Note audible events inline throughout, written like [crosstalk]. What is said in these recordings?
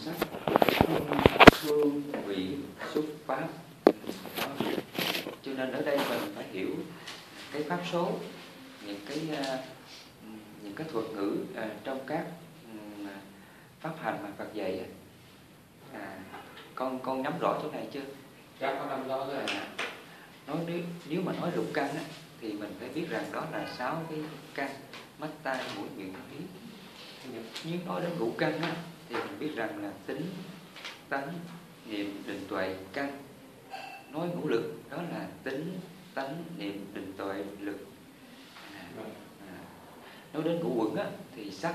sắc hương vị xuất pháp đó. cho nên ở đây mình phải hiểu cái pháp số những cái uh, những cái thuật ngữ uh, trong các um, pháp hành mà Phật dạy à, con con nắm rõ chỗ này chưa? Dạ con nắm rõ rồi. À, nói nếu nếu mà nói lục căn á, thì mình phải biết rằng đó là sáu cái căn mắt tai mũi miệng ý nhưng nói đến ngũ căn á, thì mình biết rằng là tính tánh niệm định tuệ căn nói ngũ lực đó là tính tánh niệm định tuệ lực à, à. nói đến ngũ quẩn á, thì sắc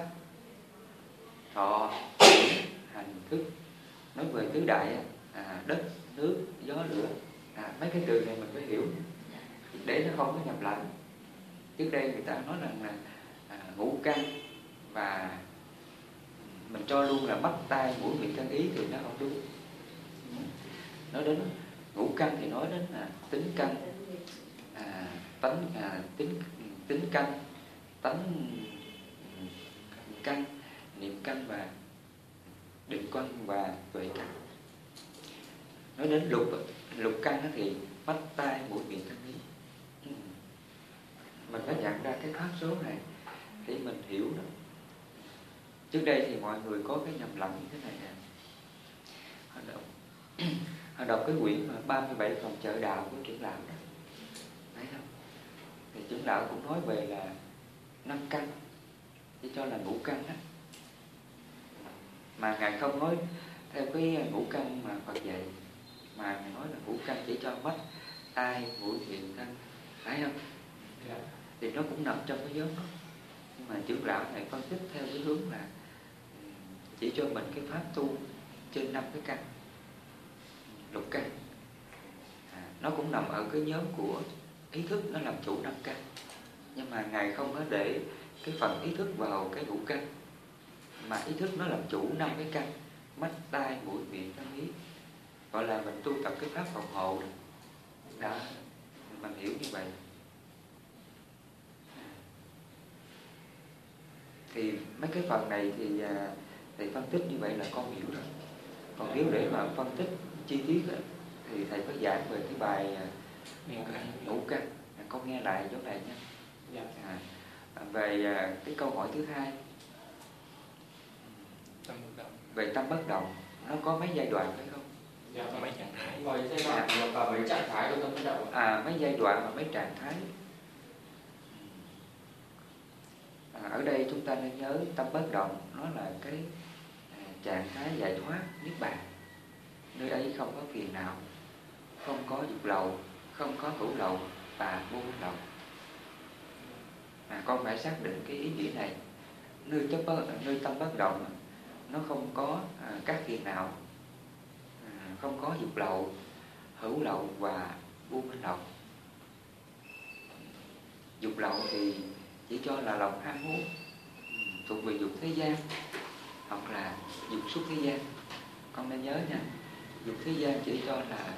thọ hành thức nói về tứ đại á, à, đất nước gió lửa à, mấy cái từ này mình phải hiểu để nó không có nhầm lẫn trước đây người ta nói rằng là à, ngũ căn và mình cho luôn là mắt tai mũi miệng căn ý thì nó không đúng. Nói đến ngũ căn thì nói đến là tính căn. À, tánh à, tính tính căn tánh căn niệm căn và định căn và tuệ căn. Nói đến lục lục căn thì mắt tai mũi miệng thân ý. Mình phải nhận ra cái pháp số này thì mình hiểu đó trước đây thì mọi người có cái nhầm lẫn như thế này nè. Họ đọc, họ đọc cái quyển mà 37 phòng chợ đạo của trưởng lão đó. Thấy không? Thì trưởng lão cũng nói về là năm căn. Chỉ cho là ngũ căn đó. Mà ngài không nói theo cái ngũ căn mà Phật dạy mà ngài nói là ngũ căn chỉ cho mắt tai mũi miệng thân. Phải không. Dạ. thì nó cũng nằm trong cái nhóm đó. Nhưng mà trưởng lão này phân tích theo cái hướng là chỉ cho mình cái pháp tu trên năm cái căn. Lục căn. À, nó cũng nằm ở cái nhóm của ý thức nó làm chủ năm căn. Nhưng mà ngài không có để cái phần ý thức vào cái ngũ căn mà ý thức nó làm chủ năm cái căn. Mắt tai mũi miệng thân ý. Gọi là mình tu tập cái pháp phòng hộ. Đã mình hiểu như vậy. À, thì mấy cái phần này thì à, à, thầy phân tích như vậy là con hiểu rồi. Còn nếu để mà phân tích chi tiết á, thì thầy có giảng về cái bài à, ngũ căn à, con nghe lại chỗ này nha. Dạ. à, về cái câu hỏi thứ hai. Về tâm bất động nó có mấy giai đoạn phải không? Dạ, mấy trạng thái. Mấy giai đoạn à, và mấy trạng thái của tâm bất động à mấy giai đoạn và mấy trạng thái. À, ở đây chúng ta nên nhớ tâm bất động nó là cái à, trạng thái giải thoát niết bàn. Nơi ấy không có phiền não không có dục lậu không có hữu lậu và vô lậu. À, con phải xác định cái ý nghĩa này. Nơi chấp nơi tâm bất động nó không có à, các phiền não à, không có dục lậu hữu lậu và vô lậu. Dục lậu thì chỉ cho là lòng ham muốn ừ, thuộc về dục thế gian hoặc là dục xuất thế gian. Con nên nhớ nha dục thế gian chỉ cho là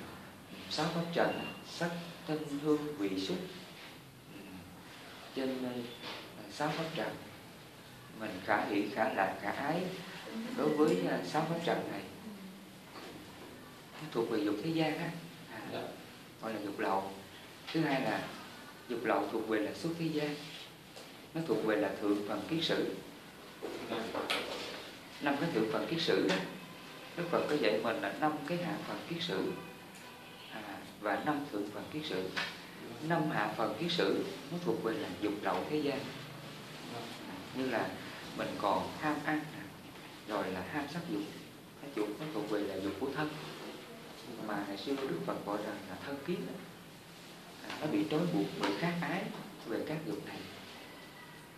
sáu pháp trần sắc thân hương vị xúc. Trên ờ, sáu pháp trần mình khả hỷ khả lạc khả ái đối với ờ, sáu pháp trần này. Nó thuộc về dục thế gian á. À, dạ. gọi là dục lậu. Thứ hai là dục lậu thuộc về là xuất thế gian. Nó thuộc về là thượng phần kiết sử năm cái thượng phần kiết sử đó Đức Phật có dạy mình là năm cái hạ phần kiết sử. À, và năm thượng phần kiết sử. Năm hạ phần kiết sử nó thuộc về là dục lậu thế gian. À, như là mình còn ham ăn rồi là ham sắc dục. Cái dục nó thuộc về là dục của thân. Mà ngày xưa Đức Phật gọi rằng là thân kiết à, nó bị trói buộc bởi khát ái về các dục này.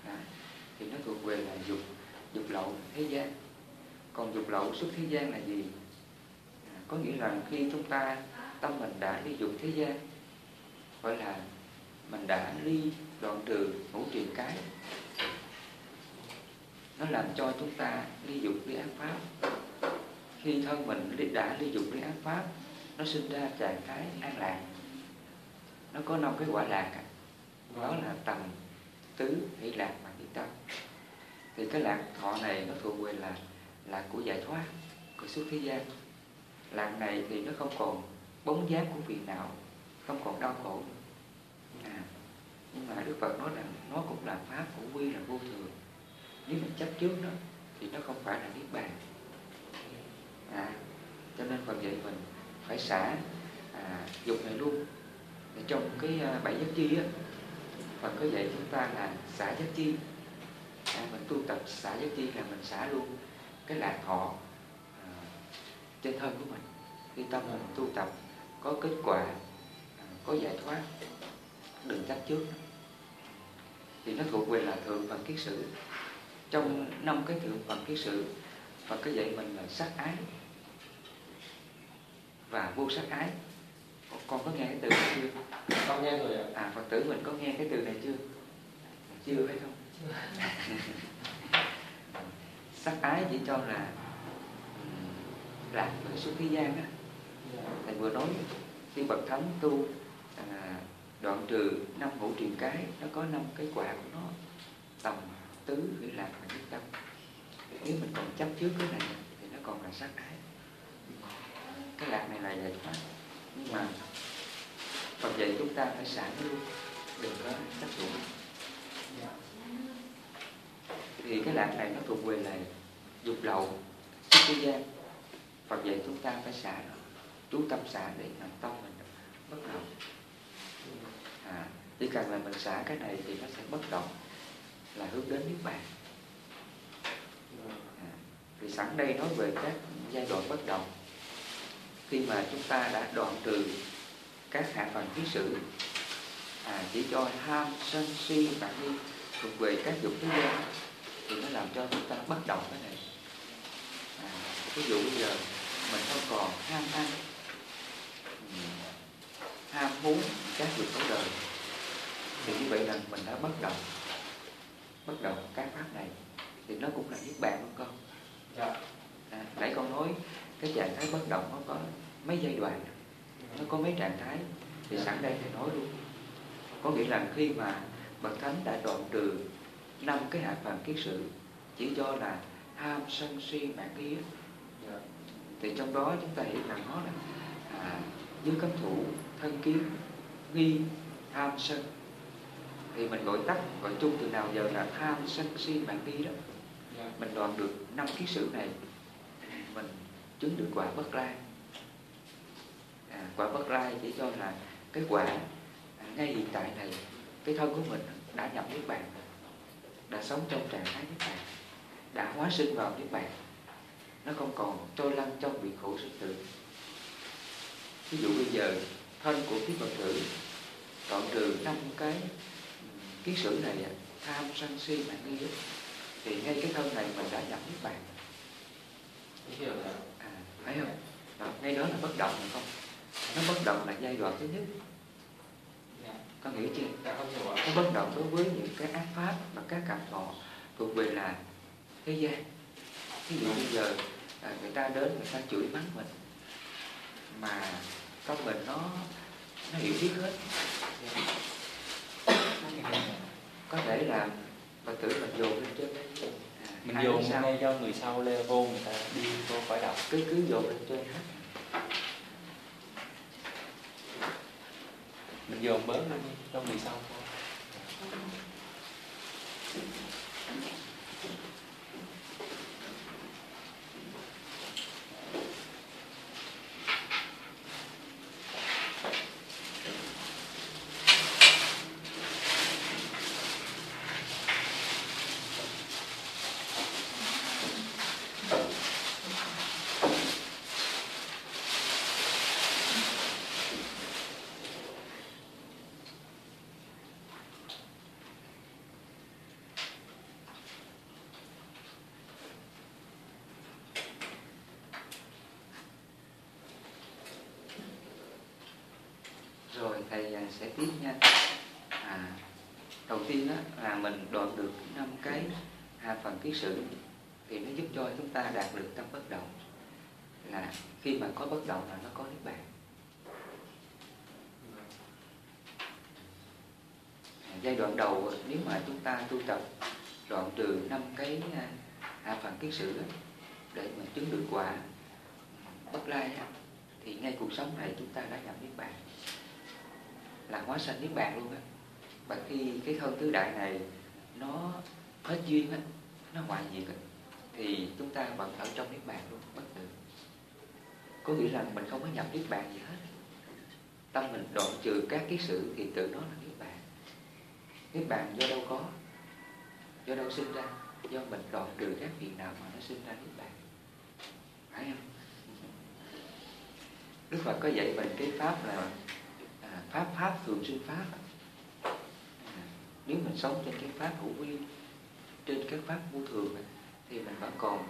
À, thì nó thuộc về là dục dục lậu thế gian còn dục lậu xuất thế gian là gì? À, có nghĩa là khi chúng ta tâm mình đã ly dục thế gian gọi là mình đã ly đoạn trừ ngũ triền cái. Nó làm cho chúng ta ly dục ly ác pháp. Khi thân mình đã ly dục ly ác pháp nó sinh ra trạng thái an lạc. Nó có năm cái quả lạc đó là tầm tứ hỷ lạc và hỷ tâm. Thì cái lạc thọ này nó thuộc về là là của giải thoát của suốt thế gian. Lạc này thì nó không còn bóng dáng của phiền não không còn đau khổ. À, nhưng mà Đức Phật nói rằng nó cũng là pháp của quy là vô thường. Nếu mình chấp trước nó thì nó không phải là niết bàn. À, cho nên Phật dạy mình phải xả à, dục này luôn. Để trong cái à, bảy giác chi á Phật có dạy chúng ta là xả giác chi. À, mình tu tập xả giác chi là mình xả luôn cái lạc thọ à, trên thân của mình. Khi tâm mình tu tập có kết quả à, có giải thoát đừng chấp trước. Thì nó thuộc về là thượng phần kiết sử trong năm cái thượng phần kiết sử Phật có dạy mình là sắc ái và vô sắc ái. Con có nghe cái từ này chưa? Con nghe rồi ạ. À phật tử mình có nghe cái từ này chưa? Chưa phải không [laughs] sắc ái chỉ cho là ừm, lạc người xuất thế gian á Dạ. thầy vừa nói khi bậc thánh tu à, đoạn trừ năm ngũ truyền cái nó có năm cái quả của nó tầm tứ hỷ lạc và nhất tâm nếu mình còn chấp trước cái này thì nó còn là sắc ái cái lạc này là giải thoát nhưng mà Phật dạy chúng ta phải xả nó luôn đừng có chấp thủ thì cái lạc này nó thuộc về là dục lậu xuất thế gian Phật dạy chúng ta phải xả nó chú tâm xả để làm tâm mình bất động. À, chỉ cần là mình xả cái này thì nó sẽ bất động là hướng đến niết bàn. À, thì sẵn đây nói về các giai đoạn bất động. Khi mà chúng ta đã đoạn trừ các hạ phần khí sự à, chỉ cho ham sân si và nghi thuộc về các dục thế gian thì nó làm cho chúng ta bất động cái này. À, ví dụ bây giờ mình không còn ham ăn ừm, ham muốn các dục của đời thì như vậy là mình đã bất động bất động các pháp này thì nó cũng là niết bàn của con. Dạ. à, nãy con nói cái trạng thái bất động nó có mấy giai đoạn nó có mấy trạng thái thì sẵn đây thầy nói luôn. Có nghĩa là khi mà bậc thánh đã đoạn trừ năm cái hạ phàm kiết sự chỉ do là ham sân si mạng á, Dạ. thì trong đó chúng ta hiểu rằng nó là à, dưới cấm thủ thân kiến nghi ham sân. Thì mình gọi tắt gọi chung từ nào giờ là tham sân si mạng nghi đó. Dạ. mình đoạn được năm kiết sử này mình chứng được quả bất lai. À, quả bất lai chỉ cho là cái quả à, ngay hiện tại này cái thân của mình đã nhập niết bàn đã sống trong trạng thái niết bàn đã hóa sinh vào niết bàn. Nó không còn trôi lăn trong bị khổ sinh tử. Ví dụ bây giờ thân của quý phật tử đoạn trừ năm cái ừm, kiết sử này tham sân si mạng nghi thì ngay cái thân này mình đã nhập niết bàn. À, thấy không? Đó, ngay đó là bất động phải không? Nó bất động là giai đoạn thứ nhất Con hiểu chưa Dạ con hiểu bất động đối với những cái ác pháp và các cảm thọ thuộc về là thế gian. Ví dụ bây giờ à, người ta đến người ta chửi mắng mình mà con mình nó nó hiểu biết hết. Có thể là phật tử mình dồn lên trên à, mình dồn sao? ngay cho người sau lê vô người ta đi vô khỏi đạo cứ cứ dồn lên trên hết mình dồn bớt lên trong vì sau thôi rồi thầy à, sẽ tiếp nha. À, đầu tiên đó là mình đoạn được năm cái hạ phần kiến sử thì nó giúp cho chúng ta đạt được tâm bất động. Là khi mà có bất động là nó có niết bàn. À, giai đoạn đầu nếu mà chúng ta tu tập đoạn trừ năm cái hạ phần kiến sử đó, để mà chứng được quả bất lai thì ngay cuộc sống này chúng ta đã nhập niết bàn là hóa sanh niết bàn luôn á. Và khi cái thân tứ đại này nó hết duyên á, nó ngoại diệt á, thì chúng ta vẫn ở trong niết bàn luôn, bất tử. Có nghĩa là mình không có nhập niết bàn gì hết. Tâm mình đoạn trừ các cái sự thì tự nó là niết bàn. Niết bàn do đâu có? Do đâu sinh ra? Do mình đoạn trừ các phiền nào mà nó sinh ra niết bàn. Phải không? Đức phật có dạy mình cái pháp là pháp pháp thường sinh pháp. Nếu mình sống trên cái pháp hữu vi, trên các pháp vô thường thì mình vẫn còn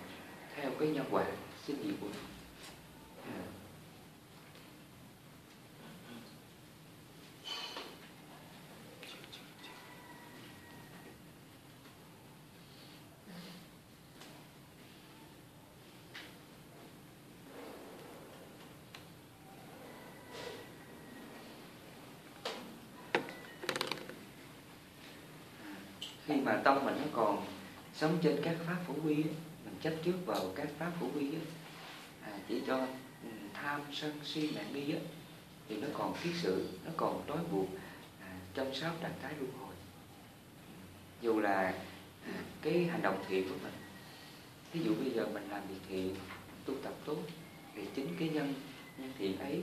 theo cái nhân quả sinh diệt của mình à khi mà tâm mình nó còn sống trên các pháp phổ quy mình chấp trước vào các pháp phổ quy à, chỉ cho ừ, tham sân si mạng đi thì nó còn kiết sự nó còn trói buộc à, trong sáu trạng thái luân hồi. Dù là à, cái hành động thiện của mình ví dụ bây giờ mình làm việc thiện tu tập tốt thì chính cái nhân nhân thiện ấy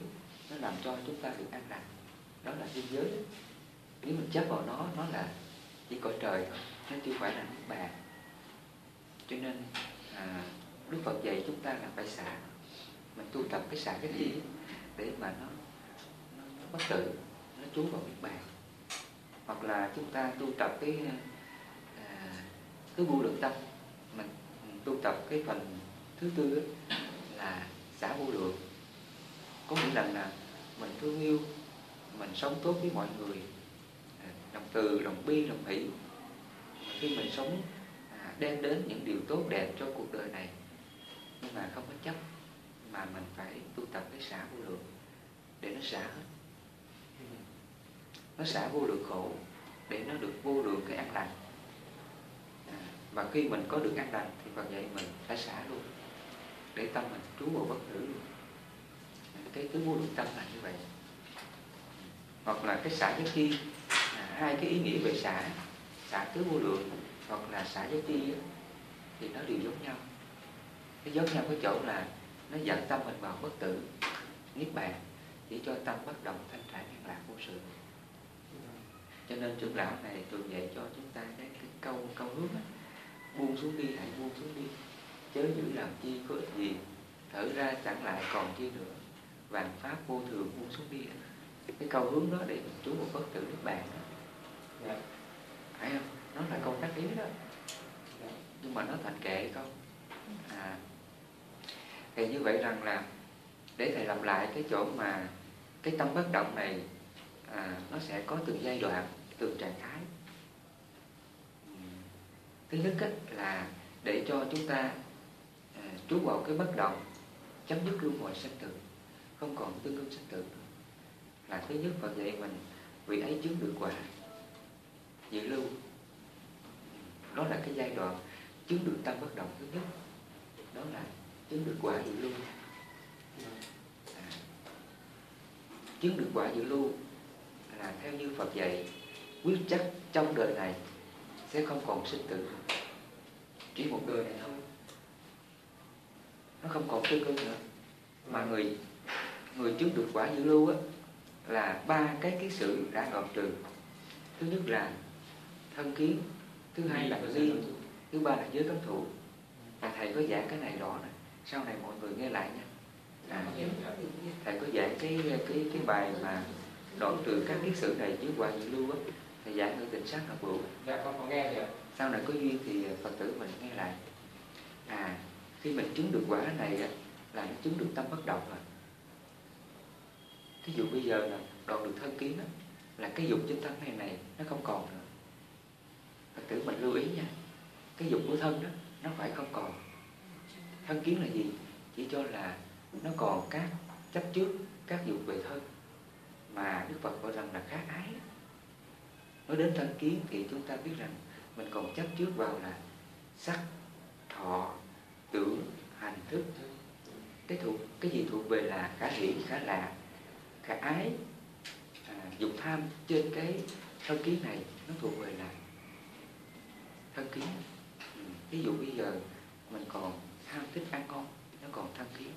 nó làm cho chúng ta được an lành đó là thế giới. Nếu mình chấp vào nó nó là chỉ cõi trời nó chưa phải là nước bàn. Cho nên à, đức phật dạy chúng ta là phải xả. Mình tu tập cái xả cái gì để mà nó, nó, nó bất tử nó trú vào nước bàn. Hoặc là chúng ta tu tập cái à, cái vô lượng tâm. Mình, mình tu tập cái phần thứ tư là xả vô lượng. Có nghĩa là mình thương yêu mình sống tốt với mọi người lòng từ lòng bi lòng hỷ. Khi mình sống à, đem đến những điều tốt đẹp cho cuộc đời này nhưng mà không có chấp mà mình phải tu tập cái xả vô lượng để nó xả hết. Nó xả vô lượng khổ để nó được vô lượng cái an lành. À, và khi mình có được an lành thì Phật dạy mình phải xả luôn để tâm mình trú vào bất tử luôn. Cái cái vô lượng tâm là như vậy. Hoặc là cái xả nhất khi hai cái ý nghĩa về xả xả tứ vô lượng hoặc là xả giới chi thì nó đều giống nhau. Cái giống nhau cái chỗ là nó dẫn tâm mình vào bất tử niết bàn chỉ cho tâm bất động thanh thản an lạc vô sự. Cho nên trưởng lão này thường dạy cho chúng ta cái, cái câu câu hướng đó. buông xuống đi hãy buông xuống đi. Chớ giữ làm chi có ích gì thở ra chẳng lại còn chi nữa. Vạn pháp vô thường buông xuống đi cái câu hướng đó để mình trú một bất tử nước bàn đó Dạ. phải không? Nó là câu tác ý đó. Dạ. Nhưng mà nó thành kệ không à. Thì như vậy rằng là để thầy làm lại cái chỗ mà cái tâm bất động này à, nó sẽ có từng giai đoạn từng trạng thái. Thứ nhất là để cho chúng ta à, trú vào cái bất động chấm dứt luân hồi sinh tử không còn tương ứng sinh tử là thứ nhất và vậy mình vị ấy chứng được quả dự lưu. Đó là cái giai đoạn chứng được tâm bất động thứ nhất. Đó là chứng được quả dự lưu. À, chứng được quả dự lưu là theo như Phật dạy quyết chắc trong đời này sẽ không còn sinh tử. Chỉ một đời này thôi. Nó không còn tương ưng nữa. Mà người người chứng được quả dự lưu á là ba cái cái sự đã đoạn trừ. Thứ nhất là thân kiến thứ hai là nghi thứ ba là giới cấm thủ và thầy có giảng cái này rõ này sau này mọi người nghe lại nha. À, thầy. có giảng cái cái cái bài mà đoạn trừ các kiết sử này dưới quả dự lưu á thầy giảng ở tỉnh sát học bửu dạ con có nghe rồi sau này có duyên thì phật tử mình nghe lại. À khi mình chứng được quả này á, là nó chứng được tâm bất động rồi. Thí dụ bây giờ là đoạn được thân kiến á, là cái dục trên thân này này nó không còn nữa phật tử mình lưu ý nha cái dục của thân đó nó phải không còn. Thân kiến là gì? Chỉ cho là nó còn các chấp trước các dục về thân mà đức phật gọi rằng là khá ái. Nói đến thân kiến thì chúng ta biết rằng mình còn chấp trước vào là sắc thọ tưởng hành thức. Cái thuộc cái gì thuộc về là khả hiện, khả lạc khả ái à, dục tham trên cái thân kiến này nó thuộc về là thân kiến ví dụ bây giờ mình còn ham thích ăn ngon nó còn thân kiến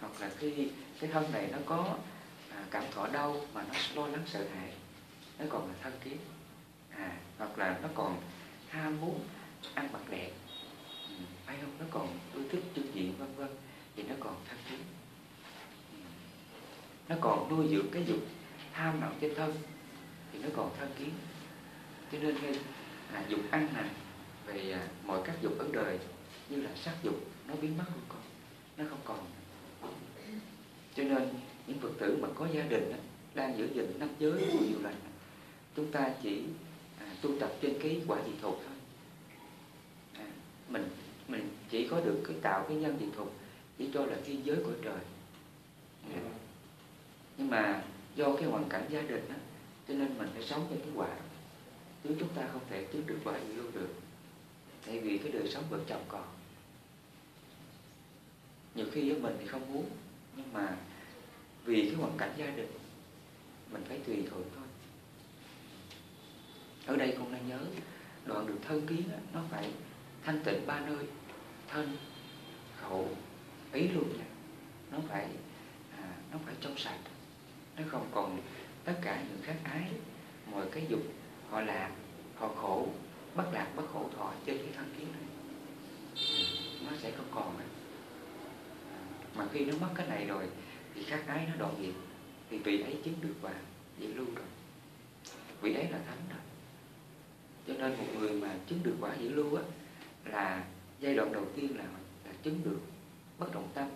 hoặc là cái cái thân này nó có à, cảm thọ đau mà nó lo lắng sợ hãi nó còn là thân kiến à, hoặc là nó còn ham muốn ăn mặc đẹp. Ừ, phải không? Nó còn ưa thích chương diện vân vân. Thì nó còn thân kiến ừ. nó còn nuôi dưỡng cái dục tham nặng trên thân. Thì nó còn thân kiến cho nên à, dục ăn nè về à, mọi các dục ở đời như là sắc dục nó biến mất luôn con nó không còn. Cho nên những phật tử mà có gia đình đó, đang giữ gìn năm giới của nhiều lành chúng ta chỉ à, tu tập trên cái quả dị thục thôi. À, mình mình chỉ có được cái tạo cái nhân dị thục chỉ cho là thiên giới của trời. À, nhưng mà do cái hoàn cảnh gia đình đó cho nên mình phải sống trên cái quả chứ chúng ta không thể chứng được quả gì luôn được tại vì cái đời sống vợ chồng còn. Nhiều khi với mình thì không muốn nhưng mà vì cái hoàn cảnh gia đình mình phải tùy thuận thôi. Ở đây con nên nhớ đoạn được thân kiến đó, nó phải thanh tịnh ba nơi thân khẩu ý luôn nha. Nó phải à, nó phải trong sạch. Nó không còn tất cả những khác ái mọi cái dục họ lạc họ khổ, bất lạc, bất khổ thọ trên cái thân kiến này. Nó sẽ không còn nữa. Mà khi nó mất cái này rồi, thì khác ái nó đoạn diệt. Thì vị ấy chứng được quả diệt lưu rồi. Vị ấy là thánh rồi. Cho nên một người mà chứng được quả diệt lưu á, là giai đoạn đầu tiên là là chứng được bất động tâm.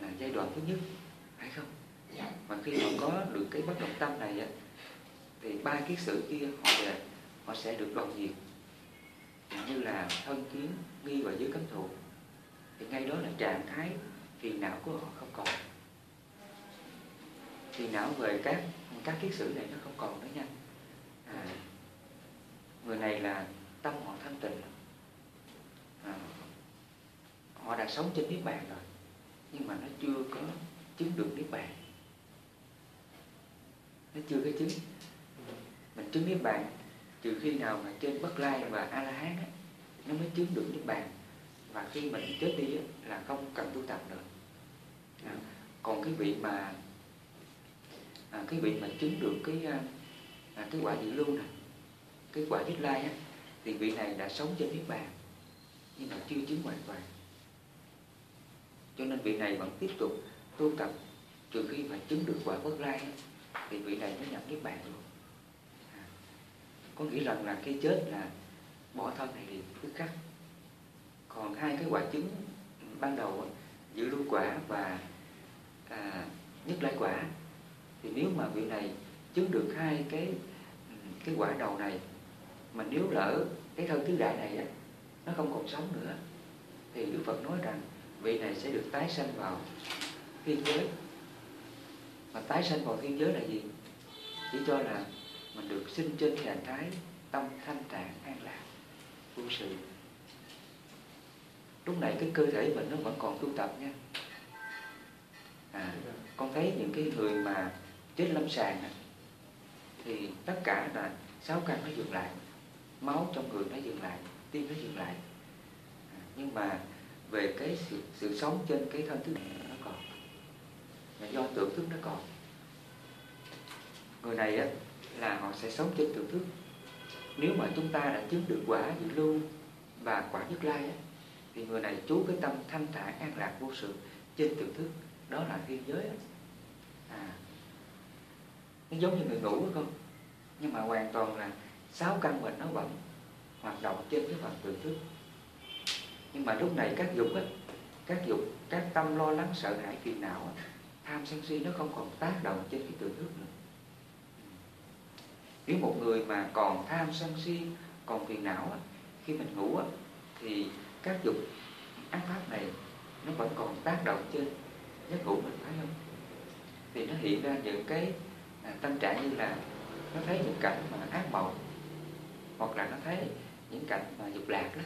Là giai đoạn thứ nhất, phải không? Mà khi họ có được cái bất động tâm này á thì ba kiết sử kia họ về họ sẽ được đoạn diệt. Như là thân kiến nghi và dưới cấm thụ thì ngay đó là trạng thái phiền não của họ không còn. Phiền não về các các kiết sử này nó không còn nữa nha. À, người này là tâm họ thanh tịnh. À, họ đã sống trên niết bàn rồi nhưng mà nó chưa có chứng được niết bàn. Nó chưa có chứng mình chứng niết bàn trừ khi nào mà trên bất lai và a la hán á nó mới chứng được niết bàn và khi mình chết đi là không cần tu tập nữa. À, còn cái vị mà à, cái vị mà chứng được cái à, à cái quả dị lưu này cái quả nhất lai á, thì vị này đã sống trên niết bàn nhưng mà chưa chứng hoàn toàn. Cho nên vị này vẫn tiếp tục tu tập trừ khi mà chứng được quả bất lai thì vị này mới nhận niết bàn luôn có nghĩa rằng là cái chết là bỏ thân này thì tức khắc. Còn hai cái quả trứng ban đầu giữ lưu quả và à, nhất lai quả thì nếu mà vị này chứng được hai cái cái quả đầu này mà nếu lỡ cái thân tứ đại này á, nó không còn sống nữa thì Đức Phật nói rằng vị này sẽ được tái sanh vào thiên giới. Mà tái sanh vào thiên giới là gì? Chỉ cho là mình được sinh trên trạng thái tâm thanh tạng an lạc vô sự. Lúc này cái cơ thể mình nó vẫn còn tu tập nha. À, con thấy những cái người mà chết lâm sàng này, thì tất cả là sáu căn nó dừng lại máu trong người nó dừng lại tim nó dừng lại. À, nhưng mà về cái sự, sự sống trên cái thân thức nó còn là do tưởng thức nó còn. Người này á, là họ sẽ sống trên tưởng thức. Nếu mà chúng ta đã chứng được quả dự lưu và quả nhất lai ấy, thì người này chú cái tâm thanh thản an lạc vô sự trên tưởng thức. Đó là thiên giới à nó giống như người ngủ phải không? Nhưng mà hoàn toàn là sáu căn bệnh nó vẫn hoạt động trên cái phần tưởng thức. Nhưng mà lúc này các dục ấy, các dục các tâm lo lắng sợ hãi phiền não tham sân si nó không còn tác động trên cái tưởng thức nữa nếu một người mà còn tham sân si còn phiền não khi mình ngủ thì các dục ác pháp này nó vẫn còn tác động trên giấc ngủ mình phải không? Thì nó hiện ra những cái à, tâm trạng như là nó thấy những cảnh mà ác mộng hoặc là nó thấy những cảnh mà dục lạc đó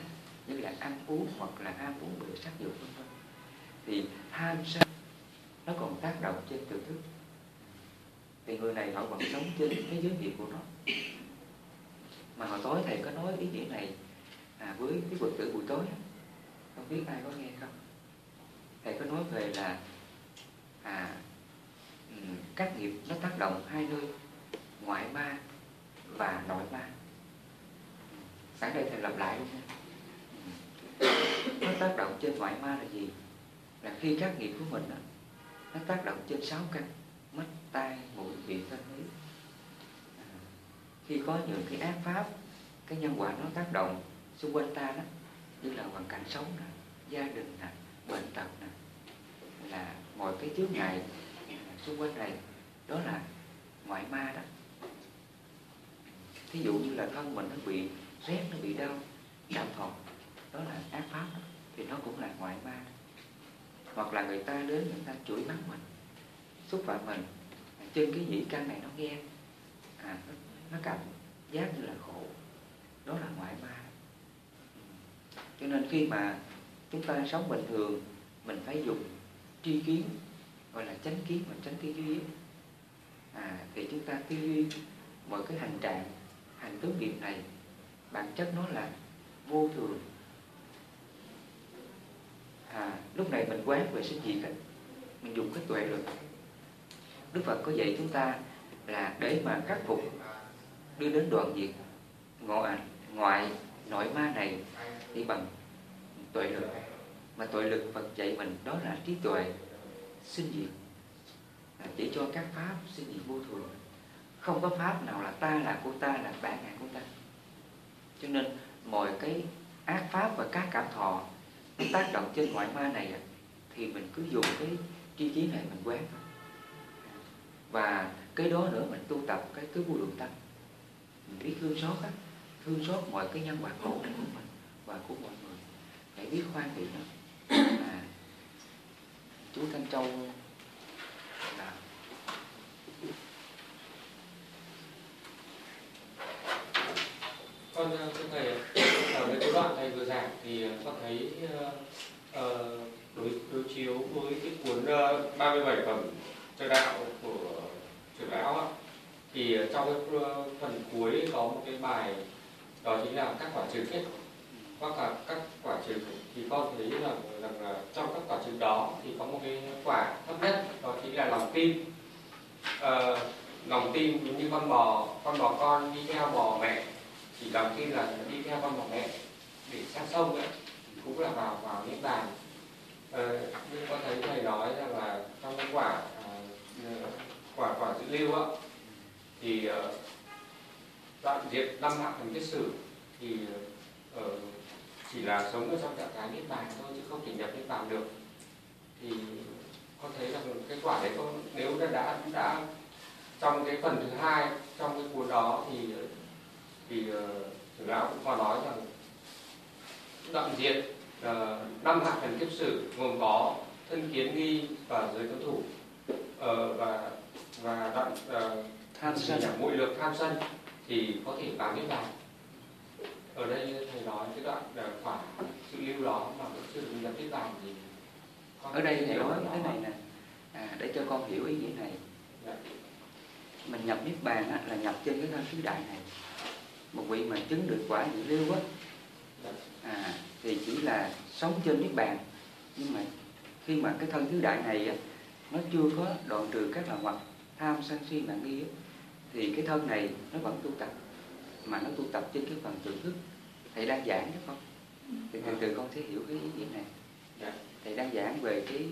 như là ăn uống hoặc là ham uống bữa sắc dục vân vân. Thì tham sân nó còn tác động trên tự thức thì người này họ vẫn sống trên cái giới nghiệp của nó. Mà hồi tối thầy có nói ý nghĩa này à, với cái phật tử buổi tối không biết ai có nghe không? Thầy có nói về là à các nghiệp nó tác động hai nơi ngoại ma và nội ma. Sáng đây thầy lặp lại luôn nha. Nó tác động trên ngoại ma là gì? Là khi các nghiệp của mình đó, nó tác động trên sáu căn mắt tai mũi miệng thân ý à, khi có những cái ác pháp cái nhân quả nó tác động xung quanh ta đó như là hoàn cảnh sống nè gia đình nè bệnh tật nè là mọi cái trước ngày xung quanh này đó là ngoại ma đó. Thí dụ như là thân mình nó bị rét nó bị đau chạm thọ đó là ác pháp đó. thì nó cũng là ngoại ma. Hoặc là người ta đến người ta chửi mắng mình xúc phạm mình. Trên cái nhĩ căn này nó nghe à, nó, nó cảm giác như là khổ. Đó là ngoại ma. Cho nên khi mà chúng ta sống bình thường mình phải dùng tri kiến gọi là chánh kiến và chánh tư duy. À, thì chúng ta tư duy mọi cái hành trạng hành tướng nghiệp này bản chất nó là vô thường. À, lúc này mình quán về sinh diệt mình dùng cái tuệ lực. Đức Phật có dạy chúng ta là để mà khắc phục đưa đến đoạn diệt ngoại, ngoại nội ma này thì bằng tuệ lực. Mà tuệ lực Phật dạy mình đó là trí tuệ sinh diệt à, chỉ cho các pháp sinh diệt vô thường. Không có pháp nào là ta là của ta là bản ngã của ta. Cho nên mọi cái ác pháp và các cảm thọ tác động trên ngoại ma này thì mình cứ dùng cái tri kiến này mình quán và cái đó nữa mình tu tập cái tứ vô lượng tâm. Mình biết thương xót á thương xót mọi cái nhân quả khổ của mình và của mọi người. Phải biết khoan hỷ nó à, chú Thanh Châu là con ờ, thưa thầy ở cái đoạn thầy vừa giảng thì ờ, con thấy uh, đối đối chiếu với cái cuốn uh, 37 phẩm trợ đạo não á thì ờ, trong cái ờ, phần cuối có một cái bài đó chính là các quả trừ kết. Hoặc là các quả trừ thì con thấy là rằng là trong các quả trừ đó thì có một cái quả thấp nhất đó chính là lòng tin. À, lòng tin giống như con bò con bò con đi theo bò mẹ chỉ lòng tin là đi theo con bò mẹ để sang sông ấy cũng là vào vào những bàn. À, nhưng con thấy thầy nói rằng là trong cái quả à, quả quả dự lưu á thì uh, đoạn diệt năm hạng thành kết sử thì uh, chỉ là sống ở trong trạng thái niết bàn thôi chứ không thể nhập niết bàn được. Thì con thấy là cái quả đấy con nếu đã đã, đã trong cái phần thứ hai trong cái cuốn đó thì thì ờ, trưởng lão cũng có nói rằng đoạn diệt uh, năm hạng thần kiếp sử gồm có thân kiến nghi và giới cấm thủ. Uh, và và đoạn uh, tham sân mỗi lượt tham sân thì có thể vào niết bàn ở đây thầy nói cái đoạn khoảng sự lưu đó mà vẫn chưa được nhập niết bàn thì ở đây thầy nói cái này nè. À, để cho con hiểu ý nghĩa này. Dạ. mình nhập niết bàn á, là nhập trên cái thân tứ đại này. Một vị mà chứng được quả dự lưu á. Dạ. à, thì chỉ là sống trên niết bàn. Nhưng mà khi mà cái thân tứ đại này á, nó chưa có đoạn trừ các loại hoặc tham sân si mạng nghi thì cái thân này nó vẫn tu tập mà nó tu tập trên cái phần tự thức. Thầy đang giảng đó con. Thì từ từ con sẽ hiểu cái ý nghĩa này. Dạ. thầy đang giảng về cái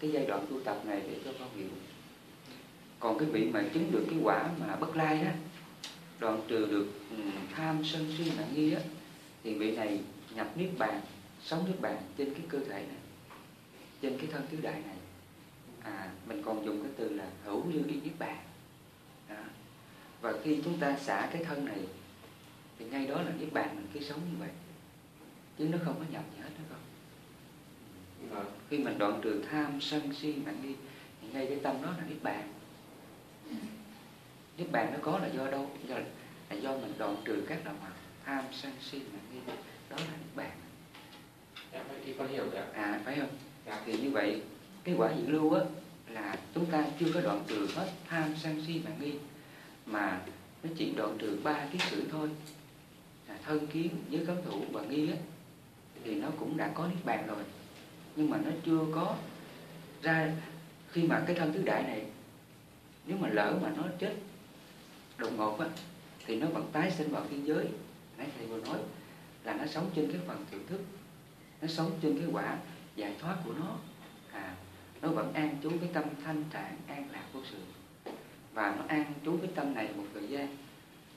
cái giai đoạn tu tập này để cho con hiểu. Còn cái vị mà chứng được cái quả mà bất lai đó đoạn trừ được um, tham sân si mạng nghi á thì vị này nhập niết bàn sống niết bàn trên cái cơ thể này trên cái thân tứ đại này à mình còn dùng cái từ là hữu như ý niết bàn. Đó. và khi chúng ta xả cái thân này thì ngay đó là niết bàn mình cứ sống như vậy. Chứ nó không có nhập gì hết đó không Vâng. khi mình đoạn trừ tham sân si mạng nghi thì ngay cái tâm đó là niết bàn. Niết bàn nó có là do đâu? Do là do mình đoạn trừ các đạo hoặc tham sân si mạng nghi. Đó là niết bàn. Dạ, vậy thì con hiểu rồi à phải không? Dạ. thì như vậy cái quả dự lưu á, là chúng ta chưa có đoạn trừ hết tham sân si mạng nghi, mà nó chỉ đoạn trừ ba cái sự thôi. Là thân kiến với cấm thủ và nghi á, thì nó cũng đã có niết bàn rồi. Nhưng mà nó chưa có ra, khi mà cái thân tứ đại này, nếu mà lỡ mà nó chết đột ngột á, thì nó vẫn tái sinh vào thiên giới. Nãy thầy vừa nói là nó sống trên cái phần thượng thức, nó sống trên cái quả giải thoát của nó nó vẫn an trú cái tâm thanh thản an lạc vô sự. Và nó an trú cái tâm này một thời gian.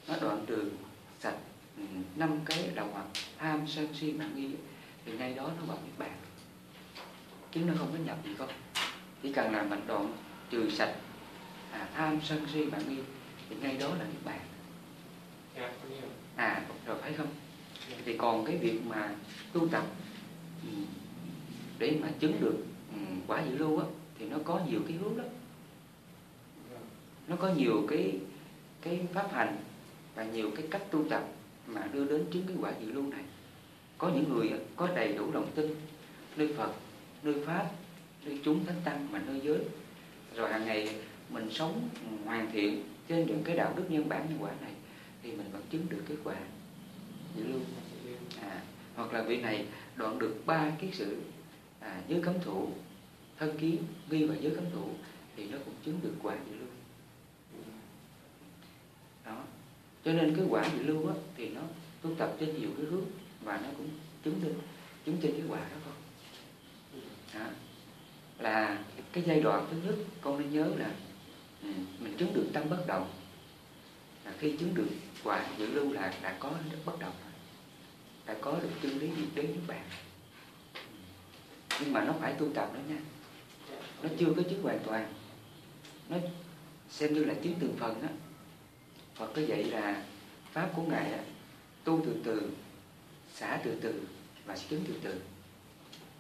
Nó đoạn trừ sạch ừ, năm cái đầu hoặc tham sân si mạng nghi. Thì ngay đó nó vào niết bàn. Chứ nó không có nhập gì con chỉ cần là mình đoạn trừ sạch à, tham sân si mạng nghi thì ngay đó là niết bàn. Dạ à rồi phải không? Thì còn cái việc mà tu tập ừ, để mà chứng được quả dự lưu á thì nó có nhiều cái hướng đó. Nó có nhiều cái cái pháp hành và nhiều cái cách tu tập mà đưa đến chứng cái quả dự lưu này. Có những người có đầy đủ lòng tin nơi Phật nơi pháp nơi chúng thánh tăng mà nơi giới. Rồi hàng ngày mình sống hoàn thiện trên những cái đạo đức nhân bản nhân quả này thì mình vẫn chứng được kết quả dự lưu à, hoặc là vị này đoạn được ba cái sự à, giới cấm thủ thân kiến ghi vào giới cấm thủ thì nó cũng chứng được quả dự lưu. Đó. Cho nên cái quả dự lưu á, thì nó tu tập trên nhiều cái hướng và nó cũng chứng được chứng trên cái quả đó con đó. là cái giai đoạn thứ nhất con nên nhớ là ừ, mình chứng được tâm bất động. Là khi chứng được quả dự lưu là đã có bất động đã có được chân lý gì đến với bạn nhưng mà nó phải tu tập đó nha nó chưa có chứng hoàn toàn. Nó xem như là chứng từng phần á Phật có dạy là pháp của ngài đó, tu từ từ xả từ từ và chứng từ từ.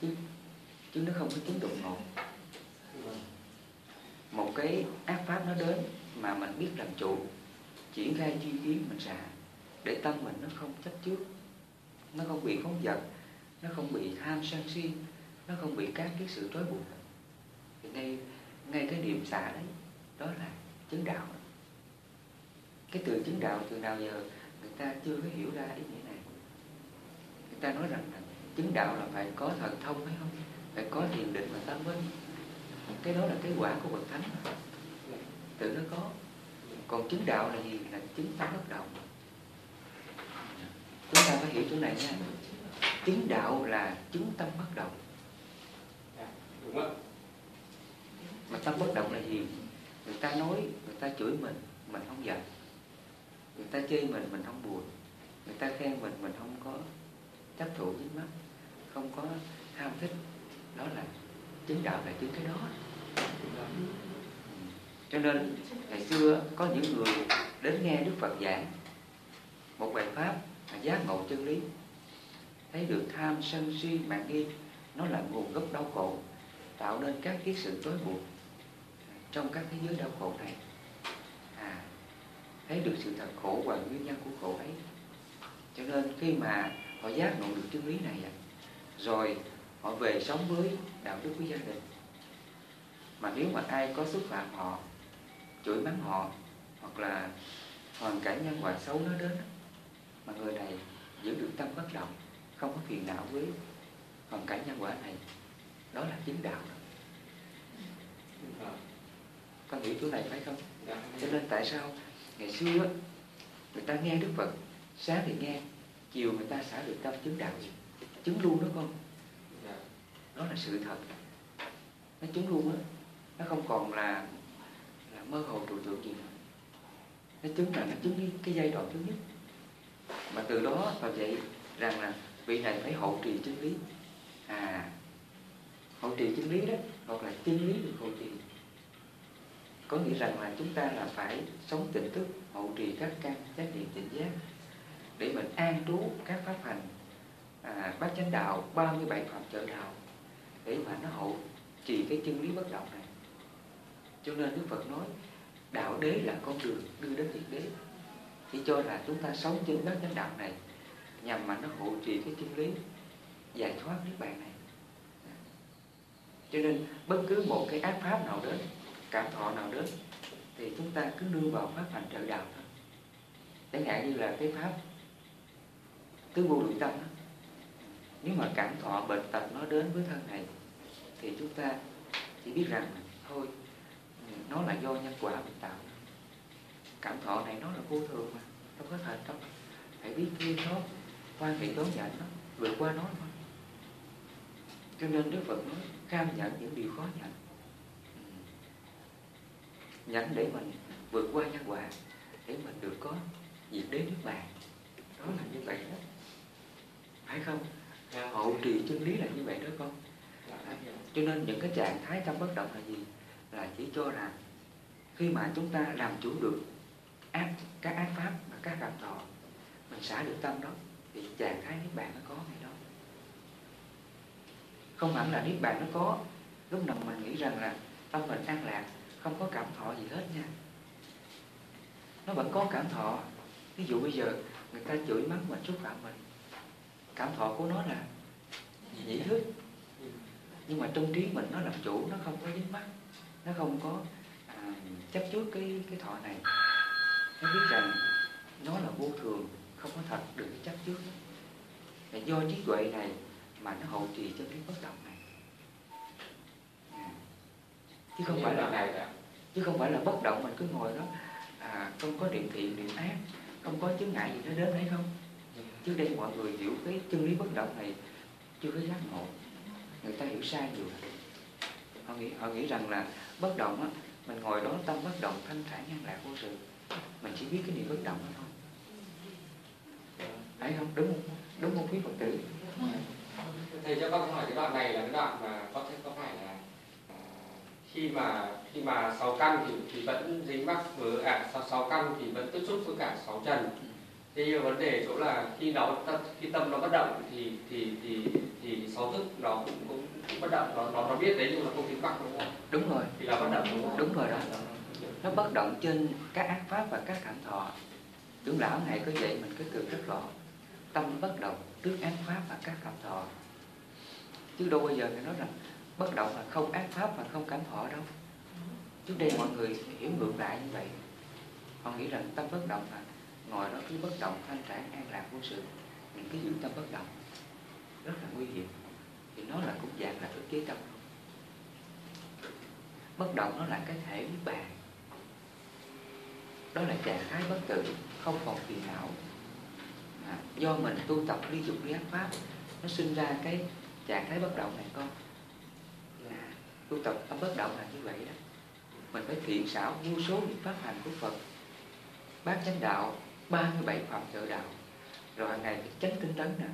Chứ chứ nó không có chứng đột ngột một cái ác pháp nó đến mà mình biết làm chủ triển khai chi kiến mình xả để tâm mình nó không chấp trước. Nó không bị phóng dật nó không bị tham sân si nó không bị các cái sự trói buộc thì ngay ngay cái điểm xả đấy, đó là chứng đạo. Cái từ chứng đạo từ nào giờ, người ta chưa có hiểu ra ý nghĩa này. Người ta nói rằng là chứng đạo là phải có thần thông phải không? Phải có thiền định và tâm minh cái đó là cái quả của bậc thánh tự nó có. Còn chứng đạo là gì? Là chứng tâm bất động. Chúng ta phải hiểu chỗ này nha. Chứng đạo là chứng tâm bất động. À, đúng ạ mà tâm bất động là gì người ta nói, người ta chửi mình mình không giận. Người ta chê mình mình không buồn. Người ta khen mình mình không có chấp thủ dính mắt, không có ham thích. Đó là chứng đạo là chứng cái đó. Cho nên ngày xưa có những người đến nghe Đức Phật giảng một bài pháp là giác ngộ chân lý. Thấy được tham sân si mạng nghi, nó là nguồn gốc đau khổ, tạo nên các cái sự tối buộc trong các thế giới đau khổ này. À, thấy được sự thật khổ và nguyên nhân của khổ ấy. Cho nên khi mà họ giác ngộ được chân lý này à, rồi họ về sống với đạo đức của gia đình. Mà nếu mà ai có xúc phạm họ chửi mắng họ hoặc là hoàn cảnh nhân quả xấu nó đến mà người này giữ được tâm bất động không có phiền não với hoàn cảnh nhân quả này đó là chứng đạo. Đó. Con hiểu chỗ này phải không? Cho nên tại sao ngày xưa người ta nghe Đức Phật sáng thì nghe chiều người ta xả được tâm chứng đạo chứng luôn đó con. Dạ, đó là sự thật. Nó chứng luôn á nó không còn là là mơ hồ trừu tượng gì nữa. Nó chứng là nó chứng cái, cái giai đoạn thứ nhất. Mà từ đó Phật dạy rằng là vị này phải hộ trì chân lý. À hộ trì chân lý đó hoặc là chân lý được hộ trì có nghĩa rằng là chúng ta là phải sống tỉnh thức hộ trì các căn các niệm tỉnh giác để mình an trú các pháp hành à, bát chánh đạo 37 phạm trợ đạo để mà nó hộ trì cái chân lý bất động này. Cho nên Đức Phật nói đạo đế là con đường đưa đến diệt đế. Chỉ cho là chúng ta sống trên bát chánh đạo này nhằm mà nó hộ trì cái chân lý giải thoát niết bàn này. Cho nên bất cứ một cái ác pháp nào đến cảm thọ nào đó thì chúng ta cứ đưa vào pháp hành trợ đạo thôi. Chẳng hạn như là cái pháp tứ vô lụy tâm đó. nếu mà cảm thọ bệnh tật nó đến với thân này, thì chúng ta chỉ biết rằng thôi, nó là do nhân quả mình tạo. Cảm thọ này nó là vô thường mà nó có thật đâu. Hãy biết thương nó, quan hệ đón nhận nó, vượt qua nó thôi. Cho nên đức phật nói cam nhận những điều khó nhận nhánh để mình vượt qua nhân quả, để mình được có việc đến nước bàn đó là như vậy đó. Phải không? Hậu trì chân lý là như vậy đó con. Cho nên những cái trạng thái tâm bất động là gì? Là chỉ cho rằng khi mà chúng ta làm chủ được ác, các ác pháp và các gặp thọ mình xả được tâm đó, thì trạng thái niết bàn nó có ngay đó. Không hẳn là niết bàn nó có, lúc nào mình nghĩ rằng là tâm mình an lạc không có cảm thọ gì hết nha. Nó vẫn có cảm thọ. Ví dụ bây giờ người ta chửi mắng mình xúc phạm mình. Cảm thọ của nó là nhĩ thức nhưng mà trong trí mình nó làm chủ nó không có dính mắt, nó không có à, chấp trước cái cái thọ này. Nó biết rằng nó là vô thường không có thật đừng chấp trước. Là do trí tuệ này mà nó hậu trì cho cái bất động này à chứ không phải là này chứ không phải là bất động mình cứ ngồi đó à, không có niệm thiện niệm ác không có chướng ngại gì nó đến thấy không? Trước đây mọi người hiểu cái chân lý bất động này chưa có giác ngộ. Người ta hiểu sai nhiều họ nghĩ họ nghĩ rằng là bất động á mình ngồi đó tâm bất động thanh thản an lạc vô sự. Mình chỉ biết cái niệm bất động đó thôi. Thấy không? Đúng không? Đúng không? Quý phật tử. Thầy cho con hỏi cái đoạn này là cái đoạn mà có thể có phải là khi mà khi mà sáu căn thì thì vẫn dính mắc với à sáu, sáu căn thì vẫn tiếp xúc với cả sáu trần. Thì vấn đề chỗ là khi nó khi tâm nó bất động thì thì thì thì sáu thức nó cũng cũng, cũng bất động. Nó nó nó biết đấy nhưng mà không dính mắc đúng không? Đúng rồi. Thì là bất động đúng không? Đúng rồi đó. Nó bất động trên các ác pháp và các cảm thọ. Trưởng lão này có vậy mình cứ tưởng rất rõ tâm bất động trước ác pháp và các cảm thọ. Chứ đâu bao giờ phải nói rằng bất động là không ác pháp và không cảm thọ đâu. Trước đây mọi người hiểu ngược lại như vậy. Họ nghĩ rằng tâm bất động là ngồi đó cứ bất động thanh thản an lạc vô sự. Mình cứ giữ tâm bất động. Rất là nguy hiểm. Thì nó là cũng dạng là ức chế tâm. Bất động nó là cái thể niết bàn đó là trạng thái bất tử không còn phiền não. À, do mình tu tập liên tục lý ác pháp nó sinh ra cái trạng thái bất động này con tu tập, tâm bất động là như vậy đó. Mình phải thiện xảo vô số những pháp hành của Phật. Bát chánh đạo 37 phạm trợ đạo. Rồi hàng ngày phải chánh tinh tấn nè,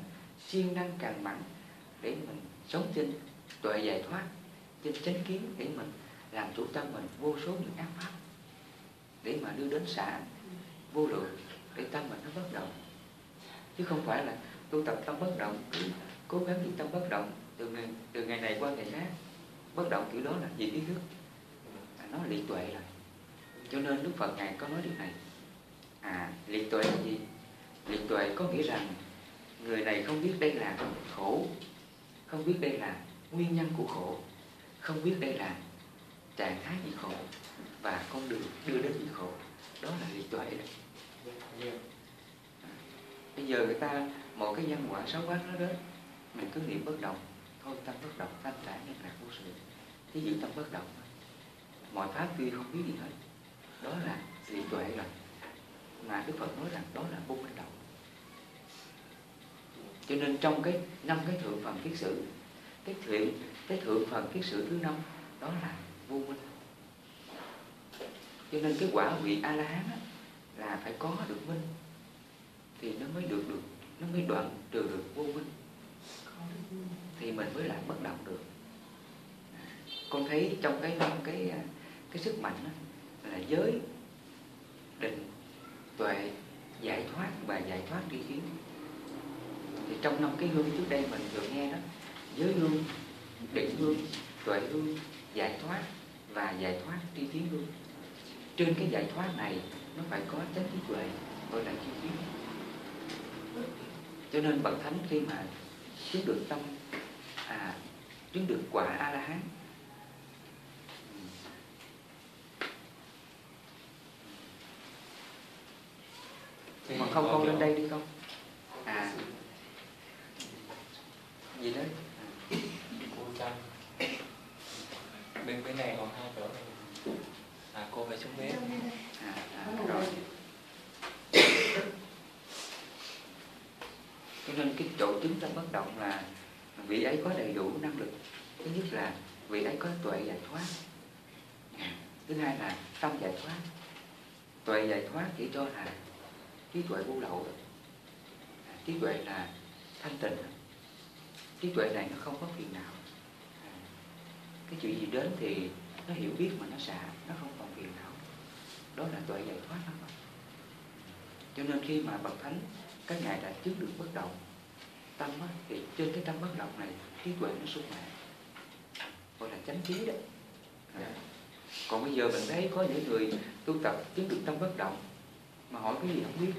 siêng năng càng mặn để mình sống trên tuệ giải thoát, trên chánh kiến để mình làm chủ tâm mình vô số những ác pháp. Để mà đưa đến xã vô lượng, để tâm mình nó bất động. Chứ không phải là tu tập tâm bất động cứ cố gắng giữ tâm bất động từ ngày từ ngày này qua ngày khác bất động kiểu đó là gì ý thức nó là liệt tuệ rồi cho nên đức phật ngài có nói điều này. À liệt tuệ là gì? Liệt tuệ có nghĩa rằng người này không biết đây là khổ, không biết đây là nguyên nhân của khổ, không biết đây là trạng thái gì khổ, và con đường đưa đến gì khổ. Đó là liệt tuệ đó. bây giờ người ta, một cái nhân quả xấu quá nó đến mình cứ niệm bất động, thôi tâm bất động, thanh thản nhân lạc vô sự cái gì tâm bất động mọi pháp kia không biết gì hết. Đó là liệt tuệ rồi. Mà đức phật nói rằng đó là vô minh động cho nên trong cái năm cái thượng phần kiết sử cái thượng cái thượng phần kiết sử thứ năm đó là vô minh cho nên cái quả vị a la hán là phải có được minh thì nó mới được được nó mới đoạn trừ được vô minh. Thì mình mới làm bất động được con thấy trong cái năm cái cái sức mạnh đó, là giới định tuệ giải thoát và giải thoát tri kiến. Thì trong năm cái hương trước đây mình vừa nghe đó giới hương định hương tuệ hương giải thoát và giải thoát tri kiến hương. Trên cái giải thoát này nó phải có chánh trí tuệ gọi là tri kiến. Cho nên bậc thánh khi mà chứng được tâm à chứng được quả a la hán không con lên đây đi con. À. Gì đấy? Cô chăm bên bên này còn hai chỗ. À cô phải xuống bếp. À, à rồi. Cho nên cái chỗ chứng tâm bất động là vị ấy có đầy đủ năng lực. Thứ nhất là vị ấy có tuệ giải thoát. Thứ hai là tâm giải thoát. Tuệ giải thoát chỉ cho là trí tuệ vô lậu. À, trí tuệ là thanh tịnh. Trí tuệ này nó không có phiền não. À, cái chuyện gì đến thì nó hiểu biết mà nó xả nó không còn phiền não. Đó là tuệ giải thoát đó cho nên khi mà bậc thánh các ngài đã chứng được bất động tâm á, thì trên cái tâm bất động này trí tuệ nó sung mãn gọi là chánh trí đó. À. còn bây giờ mình thấy có những người tu tập chứng được tâm bất động mà hỏi cái gì không biết.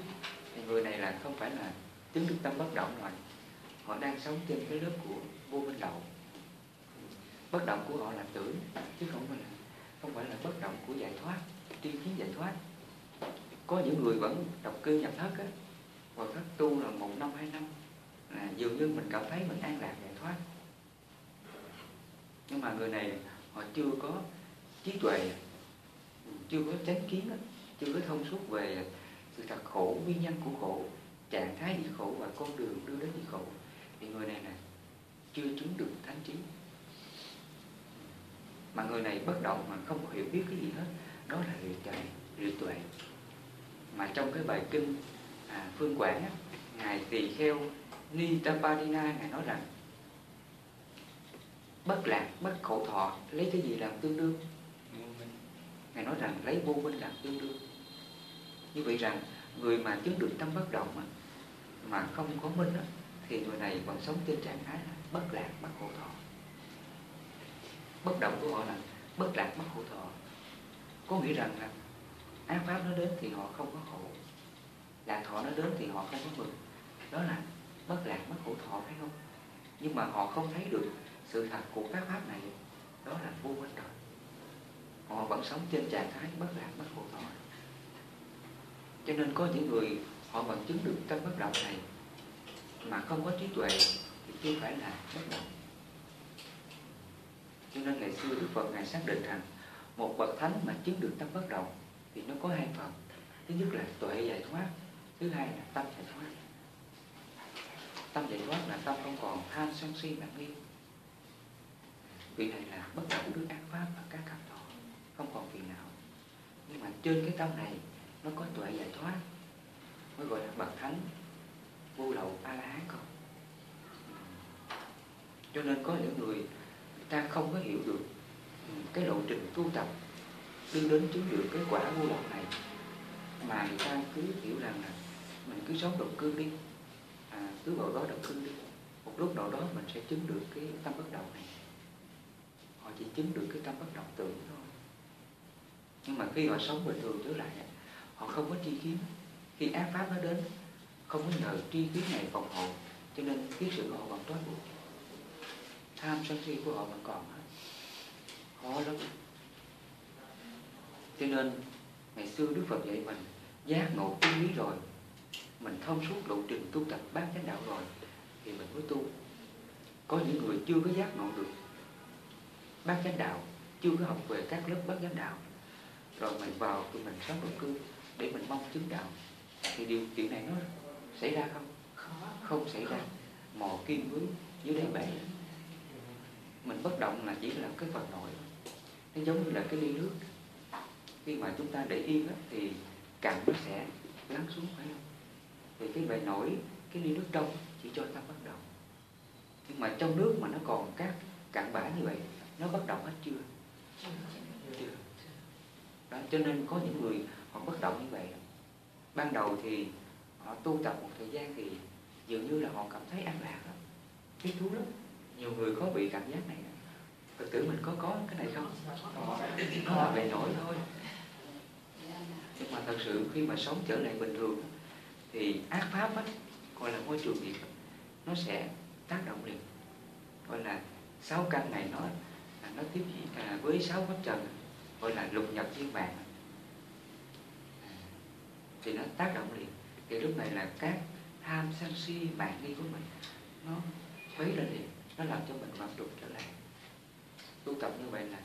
Thì người này là không phải là chứng được tâm bất động rồi. Họ đang sống trên cái lớp của vô minh đậu bất động của họ là tưởng, chứ không phải là, không phải là bất động của giải thoát, tri kiến giải thoát. Có những người vẫn độc cư nhập thất á và thất tu là một năm, hai năm, là dường như mình cảm thấy mình an lạc, giải thoát. Nhưng mà người này, họ chưa có trí tuệ, chưa có chánh kiến chưa có thông suốt về sự thật khổ nguyên nhân của khổ trạng thái đi khổ và con đường đưa đến đi khổ. Thì người này là chưa chứng được thánh trí. Mà người này bất động mà không hiểu biết cái gì hết đó là luyện tuệ luyện tuệ. Mà trong cái bài kinh à, phương quảng á, ngài tỳ kheo ni tapadina ngài nói rằng bất lạc bất khổ thọ lấy cái gì làm tương đương? Ngài nói rằng lấy vô minh làm tương đương như vậy rằng người mà chứng được tâm bất động mà, mà không có minh đó, thì người này còn sống trên trạng thái là bất lạc bất khổ thọ. Bất động của họ là bất lạc bất khổ thọ. Có nghĩa rằng là ác pháp nó đến thì họ không có khổ lạc thọ nó đến thì họ không có mừng. Đó là bất lạc bất khổ thọ phải không? Nhưng mà họ không thấy được sự thật của các pháp này đó là vô minh rồi. Họ vẫn sống trên trạng thái bất lạc bất khổ thọ cho nên có những người họ vẫn chứng được tâm bất động này mà không có trí tuệ thì chưa phải là bất động. Cho nên ngày xưa Đức Phật Ngài xác định rằng một bậc thánh mà chứng được tâm bất động thì nó có hai phần. Thứ nhất là tuệ giải thoát, thứ hai là tâm giải thoát. Tâm giải thoát là tâm không còn tham sân si mạng nghi. Vị này là bất động được ác pháp và các cảm thọ không còn phiền não. Nhưng mà trên cái tâm này mới có tuệ giải thoát mới gọi là bậc thánh. Vô lậu a la hán không cho nên có những người ta không có hiểu được ừ, cái lộ trình tu tập đưa đến chứng được cái quả vô lậu này mà người ta cứ hiểu rằng là mình cứ sống động cư đi. À, cứ vào đó động cư đi. Một lúc nào đó mình sẽ chứng được cái tâm bất động này. Họ chỉ chứng được cái tâm bất động tưởng thôi. Nhưng mà khi họ sống bình thường trở lại họ không có tri kiến. Khi ác pháp nó đến, không có nhờ tri kiến này phòng hộ, cho nên cái sự họ còn trói buộc. Tham sân si của họ vẫn còn hết. Khó lắm. Cho nên, ngày xưa đức phật dạy mình, giác ngộ chân lý rồi, mình thông suốt lộ trình tu tập bát chánh đạo rồi, thì mình mới tu. Có những người chưa có giác ngộ được bát chánh đạo, chưa có học về các lớp bát chánh đạo, rồi mình vào thì mình sống được cư để mình mong chứng đạo thì điều chuyện này nó xảy ra không? Không xảy ra. Mò kim vướng dưới đáy bể. Mình bất động là chỉ là cái phần nổi nó giống như là cái ly nước. Khi mà chúng ta để yên á, thì càng nó sẽ lắng xuống phải không? Thì cái bề nổi cái ly nước trong chỉ cho ta bất động. Nhưng mà trong nước mà nó còn các cặn bã như vậy nó bất động hết chưa. Chưa. Đó, cho nên có những người họ bất động như vậy. Ban đầu thì họ tu tập một thời gian thì dường như là họ cảm thấy an lạc lắm thích thú lắm. Nhiều người có bị cảm giác này. Phật tử mình có có cái này không? Nó là bề nổi thôi. Nhưng mà thật sự khi mà sống trở lại bình thường thì ác pháp á, gọi là môi trường nghiệp nó sẽ tác động liền. Gọi là sáu căn này nó nó tiếp à, với sáu pháp trần gọi là lục nhập viên mạng thì nó tác động liền. Thì lúc này là các tham sân si mạng nghi của mình nó quấy lên liền nó làm cho mình mặc động trở lại. Tu tập như vậy là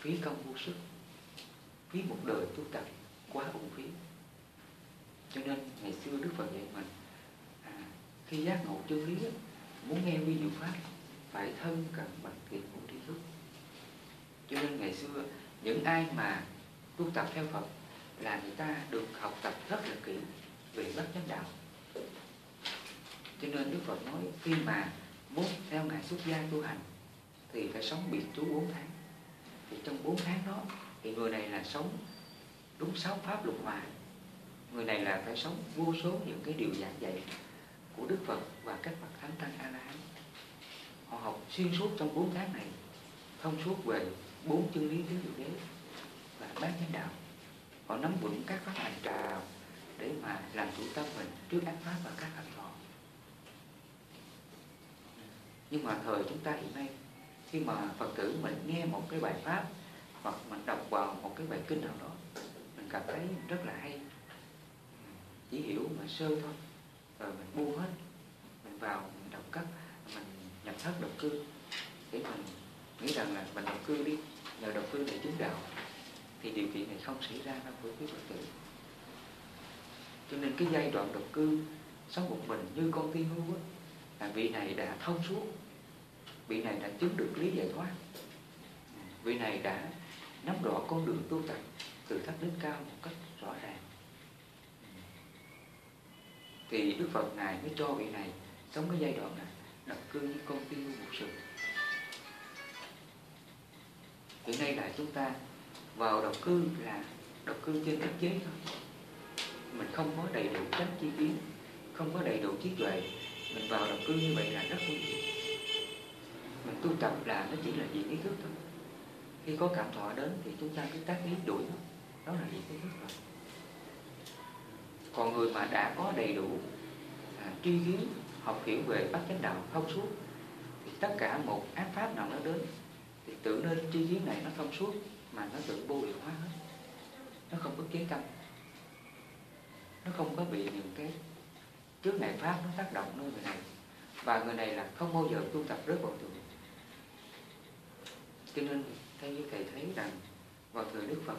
phí công vô sức phí một đời tu tập quá uổng phí. Cho nên ngày xưa đức phật dạy mình à, khi giác ngộ chân lý muốn nghe vi diệu pháp phải thân cận bằng tiền ngũ tri thức cho nên ngày xưa những ai mà tu tập theo phật là người ta được học tập rất là kỹ về bát chánh đạo. Cho nên đức phật nói, khi mà muốn theo ngài xuất gia tu hành, thì phải sống biệt trú 4 tháng. Thì trong 4 tháng đó, thì người này là sống đúng sáu pháp luật hòa. Người này là phải sống vô số những cái điều giảng dạy của Đức Phật và các bậc thánh tăng A La Hán họ học xuyên suốt trong 4 tháng này, thông suốt về bốn chân lý tứ diệu đế và bát chánh đạo họ nắm vững các pháp hành trào để mà làm chủ tâm mình trước ác pháp và các hành thọ nhưng mà thời chúng ta hiện nay, khi mà phật tử mình nghe một cái bài pháp hoặc mình đọc vào một cái bài kinh nào đó, mình cảm thấy rất là hay. Chỉ hiểu mà sơ thôi, rồi mình buông hết. Mình vào, mình đọc cất, mình nhập thất độc cư. Để mình nghĩ rằng là mình độc cư đi, nhờ độc cư để chứng đạo thì điều kiện này không xảy ra đâu với quý phật tử. Cho nên cái giai đoạn độc cư sống một mình như con tiên hưu là vị này đã thông suốt, vị này đã chứng được lý giải thoát. Vị này đã nắm rõ con đường tu tập từ thấp đến cao một cách rõ ràng. Thì Đức Phật Ngài mới cho vị này sống cái giai đoạn này độc cư như con tiên một sự. Hiện nay là chúng ta vào độc cư là độc cư trên ức chế thôi. Mình không có đầy đủ các chi kiến không có đầy đủ trí tuệ. Mình vào độc cư như vậy là rất nguy hiểm. Mình tu tập là nó chỉ là diện ý thức thôi. Khi có cảm thọ đến thì chúng ta cứ tác ý đuổi nó. Đó là diện ý thức rồi. Còn người mà đã có đầy đủ à, tri kiến học hiểu về bát chánh đạo thông suốt thì tất cả một ác pháp nào nó đến thì tự nên tri kiến này nó thông suốt mà nó tự vô hiệu hóa hết. Nó không có kiến tâm. Nó không có bị những cái trước này pháp nó tác động nơi người này. Và người này là không bao giờ tu tập rớt vào tường cho nên theo như thầy thấy rằng vào thời Đức Phật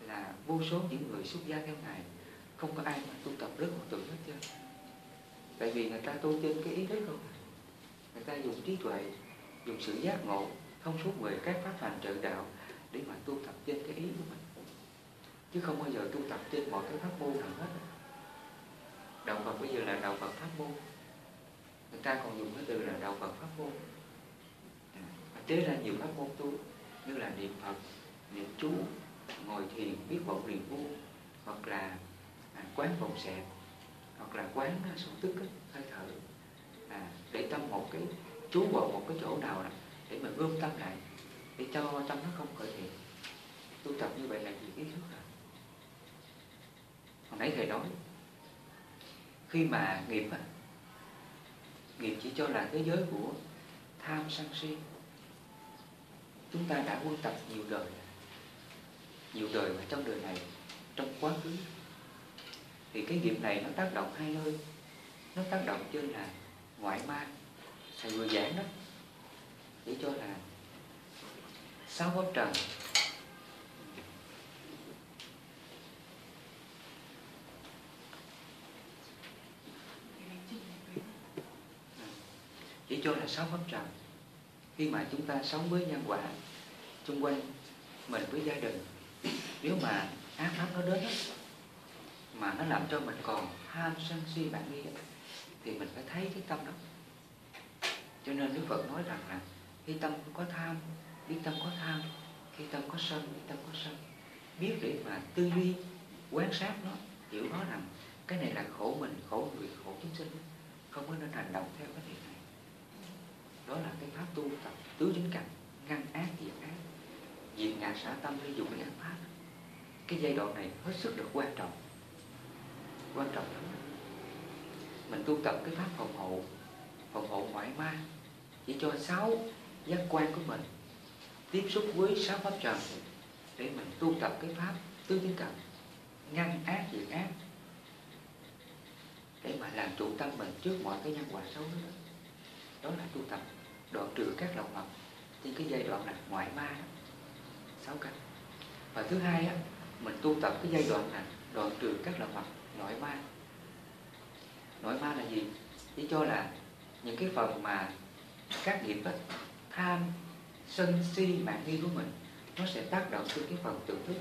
là vô số những người xuất gia theo ngài, không có ai mà tu tập rớt vào tường hết trơn. Tại vì người ta tu trên cái ý thức không? Người ta dùng trí tuệ, dùng sự giác ngộ, thông suốt về các pháp hành trợ đạo để mà tu tập trên cái ý của mình. Chứ không bao giờ tu tập trên mọi cái pháp môn nào hết. Đạo Phật bây giờ là đạo Phật pháp môn. Người ta còn dùng cái từ là đạo Phật pháp môn. À, chế ra nhiều pháp môn tu như là niệm Phật niệm chú ngồi thiền biết vọng niệm vô hoặc là à, quán vọng xẹp hoặc là quán à, số tức hơi thở. À, để tâm một cái chú vào một cái chỗ nào đó để mà gom tâm lại để cho tâm nó không khởi thiện tu tập như vậy là gì ý thức rồi. Hồi nãy thầy nói khi mà nghiệp á, nghiệp chỉ cho là thế giới của tham sân si. Chúng ta đã quân tập nhiều đời. Nhiều đời mà trong đời này trong quá khứ. Thì cái nghiệp này nó tác động hai nơi. Nó tác động trên là ngoại ma thầy vừa giảng đó. Để cho là sáu pháp trần chỉ cho là sáu pháp trần khi mà chúng ta sống với nhân quả xung quanh mình với gia đình nếu mà ác pháp nó đến đó, mà nó làm cho mình còn ham sân si bạn nghi thì mình phải thấy cái tâm đó. Cho nên Đức Phật nói rằng là khi tâm có tham biết tâm có tham khi tâm có sân, đi tâm có sân. Biết để mà tư duy, quan sát nó, hiểu nó rằng cái này là khổ mình, khổ người, khổ chúng sinh. Không có nên hành động theo cái điều này. Đó là cái pháp tu tập, tứ chính cảnh, ngăn ác, diệt ác. Diệt ngã xả tâm để dùng cái ác pháp. Cái giai đoạn này hết sức được quan trọng. Quan trọng lắm. Mình tu tập cái pháp phòng hộ phòng hộ ngoại ma, chỉ cho sáu giác quan của mình tiếp xúc với sáu pháp trần để mình tu tập cái pháp tứ tiến cảnh ngăn ác diệt ác để mà làm chủ tâm mình trước mọi cái nhân quả xấu đó. Đó là tu tập đoạn trừ các lậu hoặc trên cái giai đoạn là ngoại ma đó sáu cách và thứ hai á mình tu tập cái giai đoạn là đoạn trừ các lậu hoặc nội ma. Nội ma là gì? Chỉ cho là những cái phần mà các nghiệp đó, tham sân si mạng nghi của mình nó sẽ tác động trên cái phần tự thức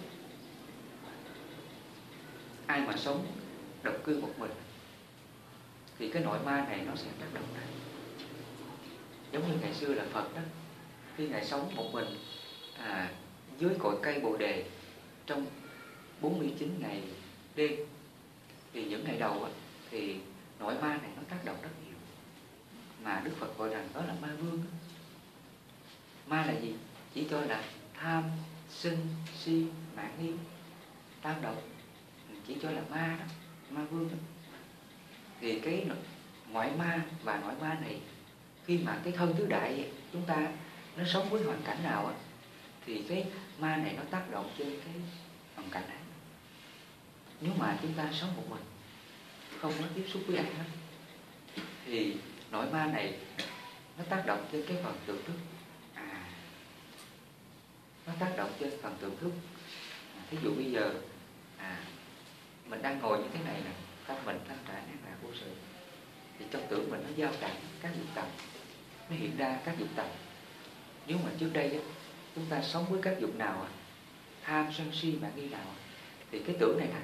ai mà sống độc cư một mình thì cái nội ma này nó sẽ tác động ra. Giống như ngày xưa là Phật đó khi ngài sống một mình à, dưới cội cây bồ đề trong 49 ngày đêm thì những ngày đầu á, thì nội ma này nó tác động rất nhiều. Mà Đức Phật gọi rằng đó là ma vương đó ma là gì? Chỉ cho là tham, sân, si mạng nghi tam độc chỉ cho là ma đó, ma vương đó. Thì cái ngoại ma và nội ma này, khi mà cái thân tứ đại chúng ta, nó sống với hoàn cảnh nào á, thì cái ma này nó tác động trên cái hoàn cảnh ấy. Nếu mà chúng ta sống một mình, không có tiếp xúc với ai hết, thì nội ma này nó tác động trên cái phần tượng thức nó tác động trên phần tưởng thức. À, thí dụ bây giờ à mình đang ngồi như thế này nè tâm mình thanh trả an lạc vô sự thì trong tưởng mình nó giao cảm các dục tầm nó hiện ra các dục tầm nếu mà trước đây chúng ta sống với các dục nào tham sân si mà nghi nào thì cái tưởng này này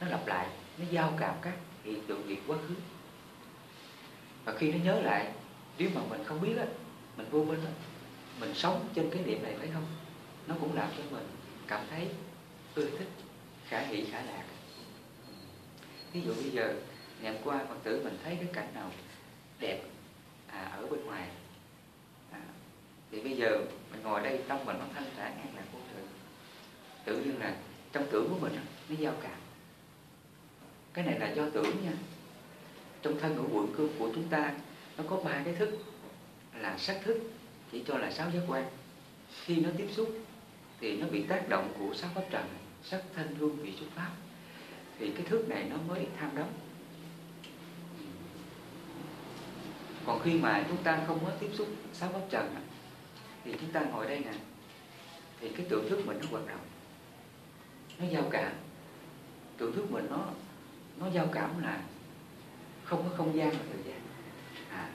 nó lặp lại nó giao cảm các hiện tượng nghiệp quá khứ. Và khi nó nhớ lại nếu mà mình không biết á mình vô minh á mình sống trên cái niệm này phải không? Nó cũng làm cho mình cảm thấy ưa thích khả hỷ khả lạc. Ví dụ bây giờ ngày hôm qua phật tử mình thấy cái cảnh nào đẹp à, ở bên ngoài. À, thì bây giờ mình ngồi đây trong mình nó thanh thản an lạc vô thường. tự nhiên là trong tưởng của mình nó giao cảm. Cái này là do tưởng nha. Trong thân ngũ quận cương của chúng ta nó có ba cái thức là sắc thức chỉ cho là sáu giác quan. Khi nó tiếp xúc thì nó bị tác động của sắc pháp trần sắc thanh hương vị xúc pháp. Thì cái thước này nó mới tham đắm. Còn khi mà chúng ta không có tiếp xúc sáu pháp trần thì chúng ta ngồi đây nè thì cái tưởng thức mình nó hoạt động. Nó giao cảm. Tưởng thức mình nó nó giao cảm là không có không gian và thời gian. À,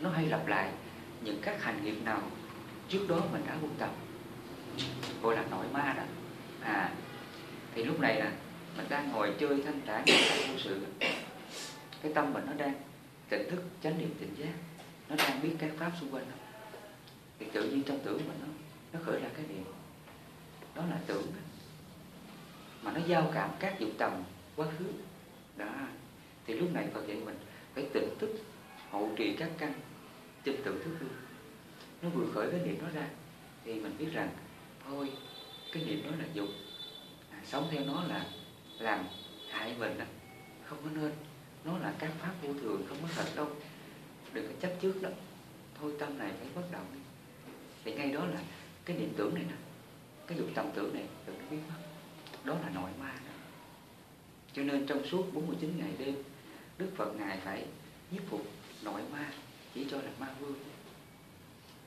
nó hay lặp lại những các hành nghiệp nào trước đó mình đã buông tập gọi là nội ma đó. À thì lúc này là mình đang ngồi chơi thanh thản vô sự. Cái tâm mình nó đang tỉnh thức, chánh niệm tỉnh giác. Nó đang biết các pháp xung quanh không thì tự nhiên trong tưởng mình nó nó khởi ra cái niệm. Đó là tưởng đó. mà nó giao cảm các dụng tầm quá khứ. Đó. Thì lúc này Phật dạy mình phải tỉnh thức, hộ trì các căn trên tự thức luôn nó vừa khởi cái niệm đó ra, thì mình biết rằng thôi cái niệm đó là dục. À, sống theo nó là làm hại mình đó. không có nên. Nó là các pháp vô thường không có thật đâu. Đừng có chấp trước đó. Thôi tâm này phải bất động đi. Thì ngay đó là cái niệm tưởng này nè cái dục tâm tưởng này đừng có biến mất. Đó là nội ma đó. cho nên trong suốt 49 ngày đêm Đức Phật Ngài phải nhiếp phục nội ma chỉ cho là ma vương.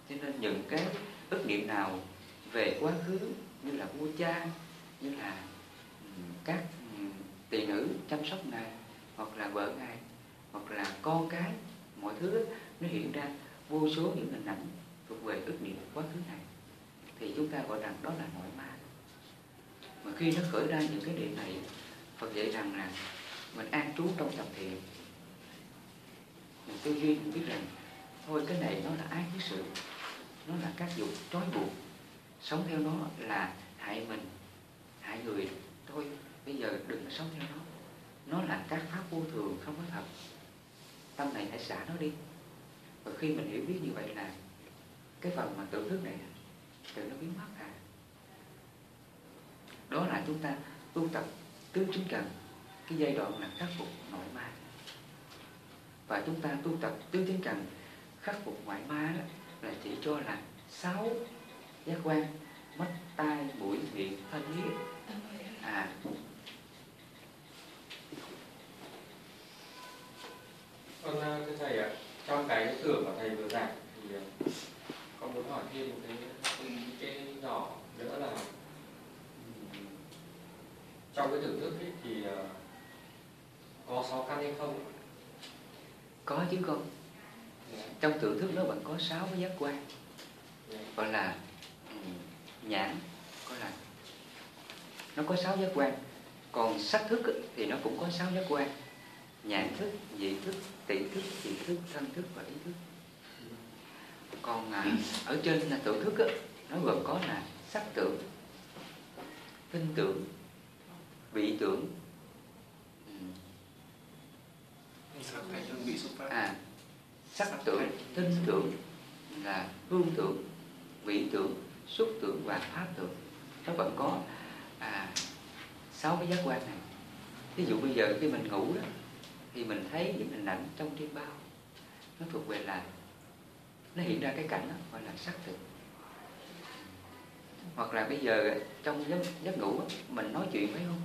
Cho nên những cái ức niệm nào về quá khứ, như là vua cha như là các tỳ nữ chăm sóc ngài, hoặc là vợ ngài, hoặc là con cái, mọi thứ nó hiện ra vô số những hình ảnh thuộc về ức niệm quá khứ này. Thì chúng ta gọi rằng đó là nội ma. Mà khi nó khởi ra những cái niệm này, Phật dạy rằng là mình an trú trong tập thiện. Mình tư duy, mình biết rằng, thôi, cái này nó là ái cái sự, nó là các dục trói buộc sống theo nó là hại mình, hại người. Thôi, bây giờ đừng sống theo nó. Nó là các pháp vô thường, không có thật. Tâm này hãy xả nó đi. Và khi mình hiểu biết như vậy là cái phần mà tự thức này, tự nó biến mất à. Đó là chúng ta tu tập tứ chính cần, cái giai đoạn là khắc phục nội ma. Và chúng ta tu tập tứ chính cần khắc phục ngoại ma đó là chỉ cho là sáu giác quan mắt tai mũi miệng thân ý à. Thưa thầy ạ. Trong cái tưởng mà thầy vừa giảng thì ờ, con muốn hỏi thêm một cái cái nhỏ nữa là trong cái tưởng thức ấy thì ờ, có sáu căn hay không? Có chứ con. Dạ, trong tưởng thức nó vẫn có sáu cái giác quan. Dạ, gọi là nhãn gọi là nó có sáu giác quan. Còn sắc thức thì nó cũng có sáu giác quan. Nhãn thức vị thức tỷ thức vị thức thân thức và ý thức. Còn à, ở trên là tưởng thức á, nó gồm có là sắc tưởng tinh tưởng vị tưởng à sắc tưởng tinh tưởng là hương tưởng vị tưởng xúc tưởng và pháp tưởng nó vẫn có à, sáu cái giác quan này. Ví dụ bây giờ khi mình ngủ đó thì mình thấy những hình ảnh trong trên bao nó thuộc về là nó hiện ra cái cảnh đó gọi là sắc tưởng hoặc là bây giờ trong giấc, giấc ngủ đó, mình nói chuyện phải không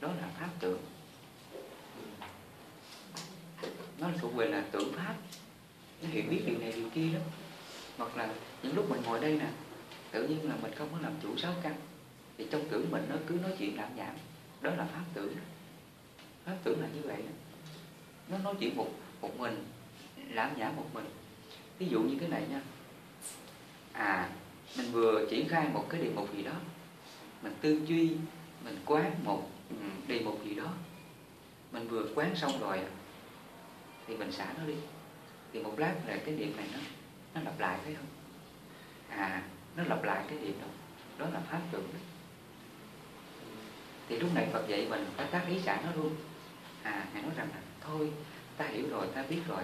đó là pháp tưởng nó thuộc về là tưởng pháp. Nó hiểu biết điều này điều kia đó hoặc là những lúc mình ngồi đây nè tự nhiên là mình không có làm chủ sáu căn. Thì trong tưởng mình nó cứ nói chuyện làm nhảm. Đó là pháp tưởng. Pháp tưởng là như vậy nó nói chuyện một một mình lãm nhảm một mình. Ví dụ như cái này nha. À mình vừa triển khai một cái đề mục gì đó. Mình tư duy, mình quán một ừ, đề mục gì đó. Mình vừa quán xong rồi à, thì mình xả nó đi. Thì một lát là cái niệm này nó nó lặp lại, thấy không? À nó lặp lại cái niệm đó. Đó là pháp tưởng đó. thì lúc này Phật dạy mình phải tác ý trả nó luôn. À ngài nói rằng là, thôi, ta hiểu rồi, ta biết rồi.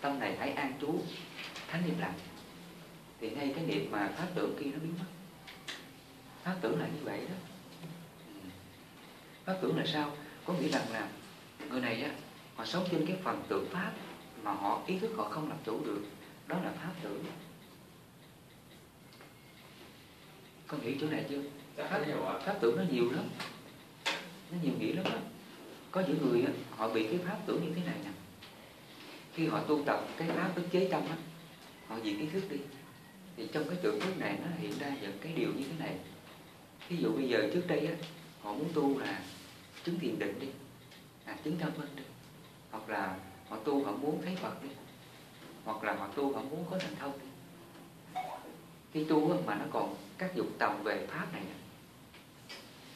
Tâm này hãy an trú, thánh niệm lặng thì ngay cái niệm mà pháp tưởng kia nó biến mất. Pháp tưởng là như vậy đó. Pháp tưởng là sao? Có nghĩa rằng là người này á, họ sống trên cái phần tưởng pháp mà họ ý thức họ không làm chủ được. Đó là pháp tưởng. Con hiểu chỗ này chưa? Dạ pháp, con hiểu ạ pháp tưởng nó nhiều lắm. Nó nhiều nghĩa lắm đó. có những người họ bị cái pháp tưởng như thế này nè. Khi họ tu tập cái pháp tức chế tâm á họ diệt ý thức đi. Thì trong cái tưởng thức này nó hiện ra những cái điều như thế này. Ví dụ bây giờ trước đây á họ muốn tu là chứng thiền định đi à, chứng tâm minh đi. Hoặc là họ tu họ muốn thấy Phật đi. Hoặc là họ tu họ muốn có thành thông cái khi tu mà nó còn các dục tầm về pháp này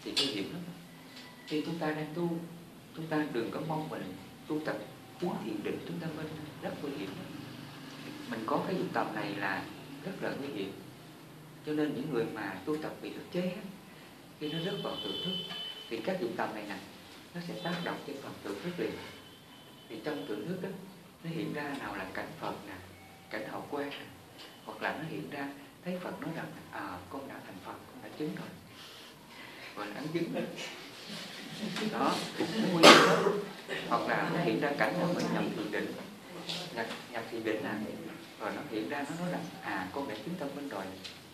thì nguy hiểm lắm. Khi chúng ta đang tu chúng ta đừng có mong mình tu tập chứng thiền định chúng ta minh rất nguy hiểm. Mình có cái dục tầm này là rất là nguy hiểm. Cho nên những người mà tu tập bị thực chế khi nó rớt vào tự thức. Thì các dục tầm này nè nó sẽ tác động trên phần tự thức liền. Thì trong tự thức đó, nó hiện ra nào là cảnh Phật nè cảnh hậu quan nè hoặc là nó hiện ra thấy Phật nói rằng à con đã thành Phật con đã chứng rồi. Gọi là chứng đó đó. Nguy hiểm hoặc là nó hiện ra cảnh là mình nhập thiền định. Nhập, nhập thiền định là rồi nó hiện ra nó nói rằng à con đã chứng tâm minh rồi.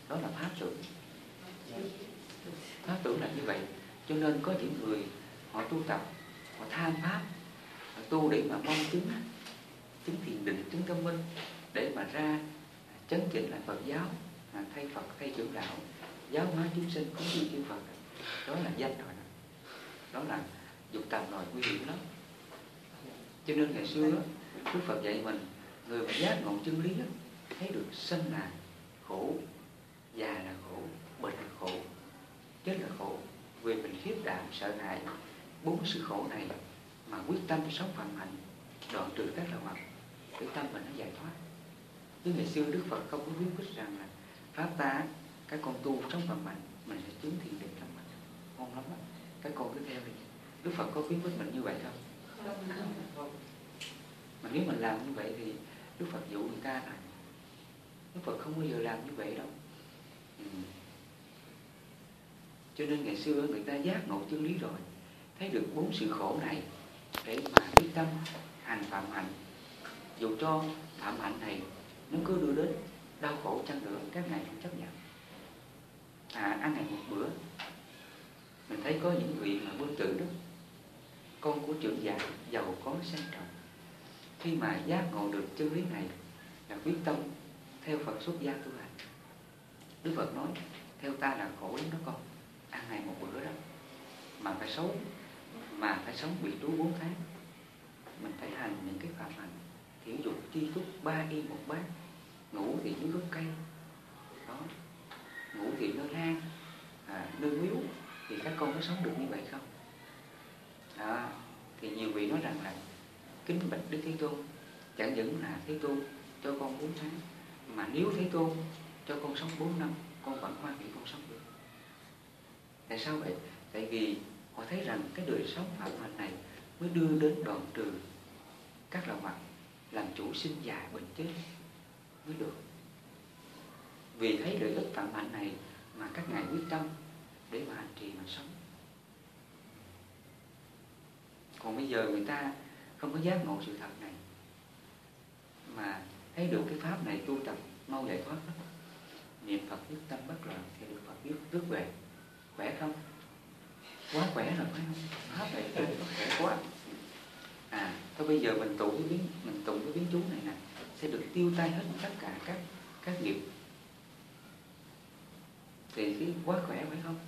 Đó là pháp tưởng. Pháp tưởng là như vậy. Cho nên có những người họ tu tập họ tham pháp họ tu để mà mong chứng chứng thiền định chứng tâm minh để mà ra chấn chỉnh lại Phật giáo à, thay Phật thay trưởng đạo giáo hóa chúng sinh cúng dường chư Phật. Đó là danh rồi đó, đó là dục tầm rồi nguy hiểm lắm. Cho nên ngày xưa Đức Phật dạy mình người mà giác ngộ chân lý đó, thấy được sinh là khổ già là khổ bệnh là khổ chết là khổ. Vì mình khiếp đảm sợ hãi bốn sự khổ này mà quyết tâm sống phạm hạnh đoạn trừ các lậu hoặc cái tâm mình nó giải thoát. Chứ ngày xưa Đức Phật không có khuyến khích rằng là pháp ta cái con tu sống bằng mạnh mình sẽ chứng thiền định trong mạnh ngon lắm á. Cái con cứ theo đi. Đức Phật có khuyến khích mình như vậy không? Mà nếu mình làm như vậy thì Đức Phật dụ người ta là Đức Phật không bao giờ làm như vậy đâu. Ừ. cho nên ngày xưa người ta giác ngộ chân lý rồi, thấy được bốn sự khổ này để mà quyết tâm, hành, phạm hạnh. Dù cho phạm hạnh này nó cứ đưa đến đau khổ chăng nữa các ngài cũng chấp nhận. À ăn ngày một bữa. Mình thấy có những vị mà quân tử đó, con của trưởng giả, giàu có sang trọng. Khi mà giác ngộ được chân lý này, là quyết tâm theo Phật xuất gia tu hành. Đức Phật nói, theo ta là khổ lắm đó con, ăn ngày một bữa đó, mà phải sống, mà phải sống bị trú bốn tháng. Mình phải hành những cái phạm hành thiểu dục chi túc ba y một bát ngủ thì dưới gốc cây. Đó. Ngủ thì nơi hang à, nơi miếu thì các con có sống được như vậy không? Đó. Thì nhiều vị nói rằng là kính bạch đức thế tôn chẳng những là thế tôn cho con bốn tháng mà nếu thế tôn cho con sống bốn năm con vẫn hoan hỷ con sống được. Tại sao vậy? Tại vì họ thấy rằng cái đời sống phạm hạnh này mới đưa đến đoạn trừ các loại mặt làm chủ sinh già bệnh chết mới được. Vì thấy lợi ích phạm hạnh này mà các ngài quyết tâm để mà hành trì mà sống. Còn bây giờ người ta không có giác ngộ sự thật này, mà thấy được cái pháp này tu tập, mau giải thoát lắm niệm phật nhất tâm bất loạn thì được phật biết rước về. Khỏe không? Quá khỏe rồi, phải không? Pháp này tu khỏe quá. À thôi bây giờ mình tụng cái biến, mình tụng cái biến chú này nè sẽ được tiêu tay hết tất cả các các nghiệp thì cái quá khỏe phải không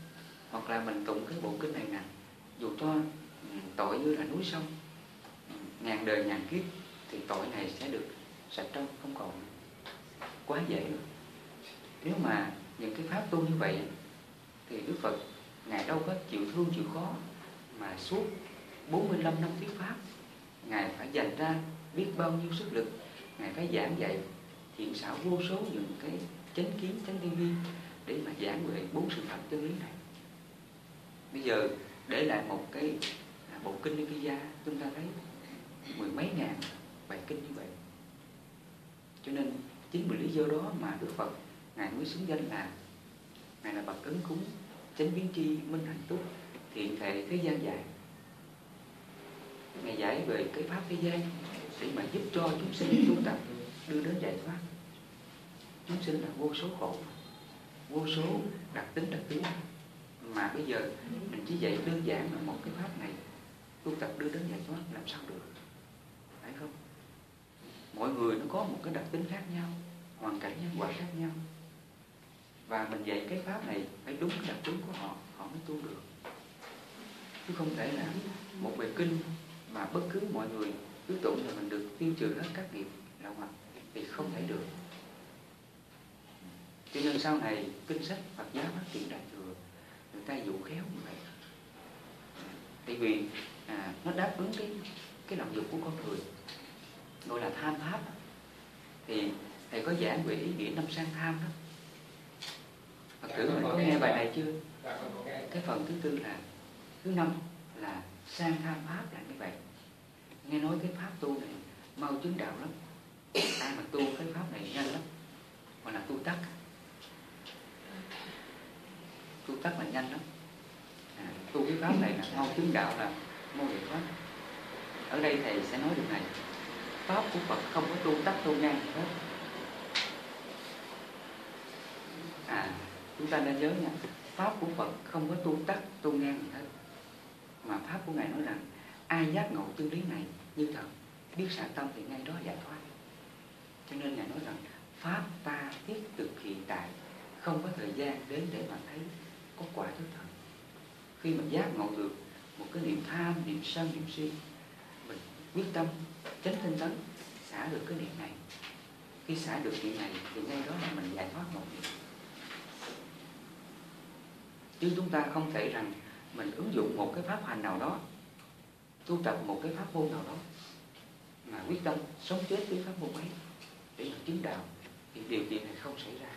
hoặc là mình tụng cái bộ kinh này nè, dù cho ừ, tội như là núi sông ừ, ngàn đời ngàn kiếp, thì tội này sẽ được sạch trong, không còn quá dễ nữa. nếu mà những cái pháp tu như vậy, thì Đức Phật, Ngài đâu có chịu thương chịu khó, mà suốt 45 năm thuyết pháp, Ngài phải dành ra biết bao nhiêu sức lực Ngài phải giảng dạy hiện xảo vô số những cái chánh kiến, chánh tư duy để mà giảng về bốn sự thật chân lý này. Bây giờ để lại một cái à, bộ kinh Nikaya chúng ta thấy mười mấy ngàn bài kinh như vậy. Cho nên chính vì lý do đó mà Đức Phật, ngài mới xứng danh là, ngài là bậc ứng cúng, chánh biến tri, minh hạnh túc, thiện thể thế gian dạy ngài giải về cái pháp thế gian để mà giúp cho chúng sinh chúng ta đưa đến giải thoát. Chúng sinh là vô số khổ, vô số đặc tính đặc tính. Mà bây giờ mình chỉ dạy đơn giản là một cái pháp này, tu tập đưa đến giải thoát làm sao được? Phải không? Mỗi người nó có một cái đặc tính khác nhau, hoàn cảnh nhân quả khác nhau. Và mình dạy cái pháp này phải đúng cái đặc tính của họ họ mới tu được. Chứ không thể là một bài kinh mà bất cứ mọi người cứ tụng là mình được tiêu trừ hết các nghiệp đạo mặt thì không thể được. Cho nên sau này kinh sách Phật giáo phát triển đại thừa người ta dụ khéo như vậy. Tại vì à, nó đáp ứng cái cái lòng dục của con người gọi là tham pháp. Thì thầy có giảng về ý nghĩa năm sang tham đó. Phật tử mình có nghe bài này chưa? Cái phần thứ tư là thứ năm là sang tham pháp là nghe nói cái pháp tu này mau chứng đạo lắm. Ai mà tu cái pháp này nhanh lắm. Hoặc là tu tắc. Tu tắc là nhanh lắm. À, tu cái pháp này là mau chứng đạo là mau giải thoát ở đây thầy sẽ nói điều này. Pháp của Phật không có tu tắc tu nhanh gì hết. À chúng ta nên nhớ nha. Pháp của Phật không có tu tắc tu ngang gì hết. Mà pháp của ngài nói rằng ai giác ngộ tư lý này như thật, biết xả tâm thì ngay đó giải thoát. Cho nên ngài nói rằng, pháp ta thiết thực hiện tại, không có thời gian đến để mà thấy có quả thứ thật khi mình giác ngộ được một cái niệm tham niệm sân niệm si, mình quyết tâm, chánh tinh tấn, xả được cái niệm này. Khi xả được niệm này thì ngay đó là mình giải thoát một niệm chứ chúng ta không thể rằng mình ứng dụng một cái pháp hành nào đó tu tập một cái pháp môn nào đó, mà quyết tâm sống chết với pháp môn ấy để mà chứng đạo thì điều kiện này không xảy ra.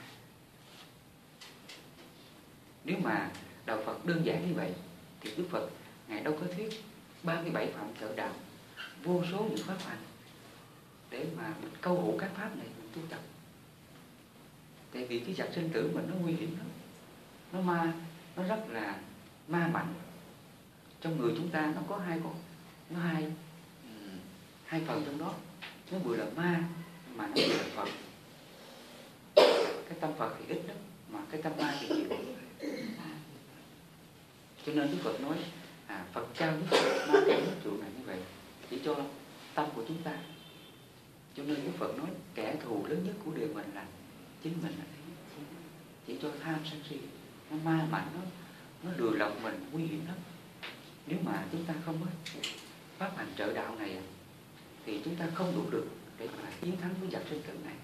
Nếu mà đạo Phật đơn giản như vậy, thì Đức Phật ngài đâu có thuyết 37 phạm trợ đạo, vô số những pháp hành để mà mình câu hữu các pháp này mình tu tập. Tại vì cái giặc sinh tử mình nó nguy hiểm lắm, nó ma, nó rất là ma mạnh. Trong người chúng ta nó có hai con nó hai. Hai phần trong đó. Nó vừa là ma mà nó vừa là phật. Cái tâm phật thì ít lắm mà cái tâm ma thì nhiều. Cho nên đức phật nói à, phật cao nhất ma cao nhất trụ này như vậy chỉ cho tâm của chúng ta. Cho nên Đức Phật nói kẻ thù lớn nhất của đời mình là chính mình là chỉ cho tham sân si. Nó ma mạnh nó nó lừa lọc mình nguy hiểm lắm. Nếu mà chúng ta không có pháp hành trợ đạo này thì chúng ta không đủ được để mà chiến thắng với giặc sinh tử này.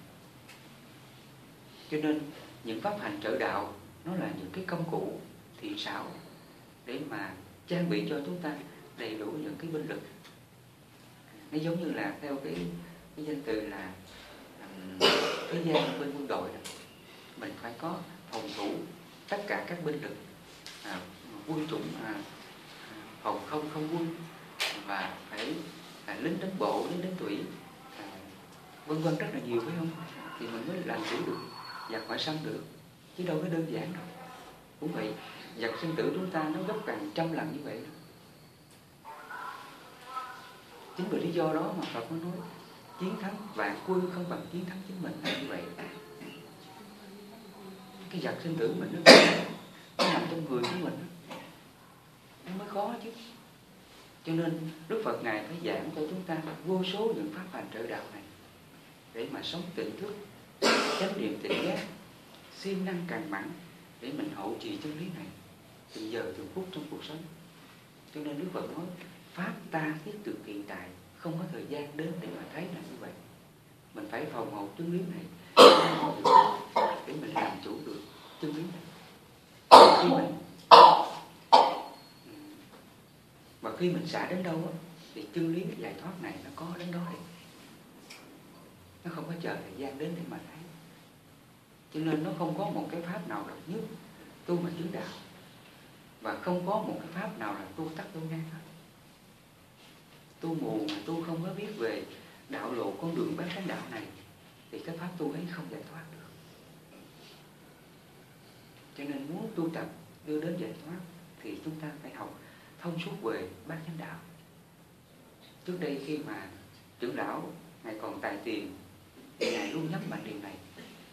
Cho nên những pháp hành trợ đạo nó là những cái công cụ thiện xảo để mà trang bị cho chúng ta đầy đủ những cái binh lực. Nó giống như là theo cái cái danh từ là um, thế gian bên quân đội đó. mình phải có phòng thủ tất cả các binh lực à, quân chủng à, à phòng không không quân và phải à, lính đánh bộ lính đến thủy à, vân vân rất là nhiều phải không? Thì mình mới làm chủ được giặc khỏi xâm được chứ đâu có đơn giản đâu. Cũng vậy giặc sinh tử chúng ta nó gấp càng trăm lần như vậy chính vì lý do đó mà Phật mới nói chiến thắng vạn quân không bằng chiến thắng chính mình. Là như vậy cái giặc sinh tử mình nó, nó nằm trong người của mình nó mới khó chứ cho nên Đức Phật Ngài phải giảng cho chúng ta vô số những pháp hành trợ đạo này. Để mà sống tỉnh thức, chánh niệm tỉnh giác, siêng năng càng mẫn để mình hậu trì chân lý này từng giờ từng phút trong cuộc sống. Cho nên Đức Phật nói, pháp ta thiết thực hiện tại, không có thời gian đến để mà thấy là như vậy. Mình phải phòng hộ chân lý này, để mình làm chủ được chân lý này. Khi mình và khi mình xả đến đâu thì chân lý giải thoát này nó có đến đó thì nó không có chờ thời gian đến để mà thấy. Cho nên nó không có một cái pháp nào độc nhất tu mà chứng đạo. Và không có một cái pháp nào là tu tắt tu ngang hết tu mù mà tu không có biết về đạo lộ con đường bát chánh đạo này, thì cái pháp tu ấy không giải thoát được. Cho nên muốn tu tập đưa đến giải thoát, thì chúng ta phải học thông suốt về bác chánh đạo trước đây khi mà trưởng lão ngài còn tài tiền ngài luôn nhấn mạnh điều này,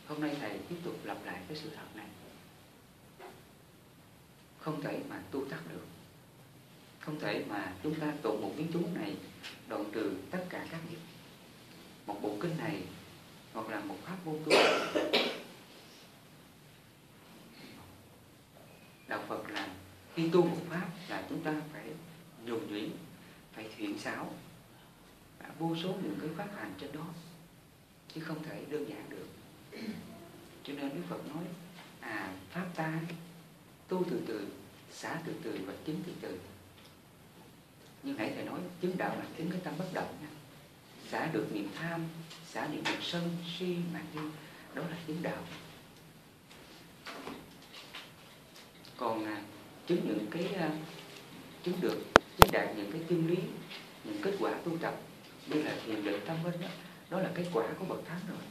hôm nay thầy tiếp tục lặp lại cái sự thật này. Không thể mà tu tắt được. Không thể mà chúng ta tụng một miếng chú này, đoạn trừ tất cả các nghiệp. Một bộ kinh này, hoặc là một pháp vô tu. Đạo Phật là khi tu một pháp là chúng ta phải nhuyễn phải thiện xáo vô số những cái pháp hành trên đó chứ không thể đơn giản được. Cho nên Đức Phật nói à pháp ta tu từ từ xả từ từ và chứng từ từ. Như nãy thầy nói chứng đạo là chứng cái tâm bất động nha. Xả được niềm tham xả niệm được sân si mạng đi, đó là chứng đạo. Còn à, chứng những cái à, chứng được chứng đạt những cái chân lý những kết quả tu tập như là thiền định tâm minh đó, đó là kết quả của bậc thánh rồi.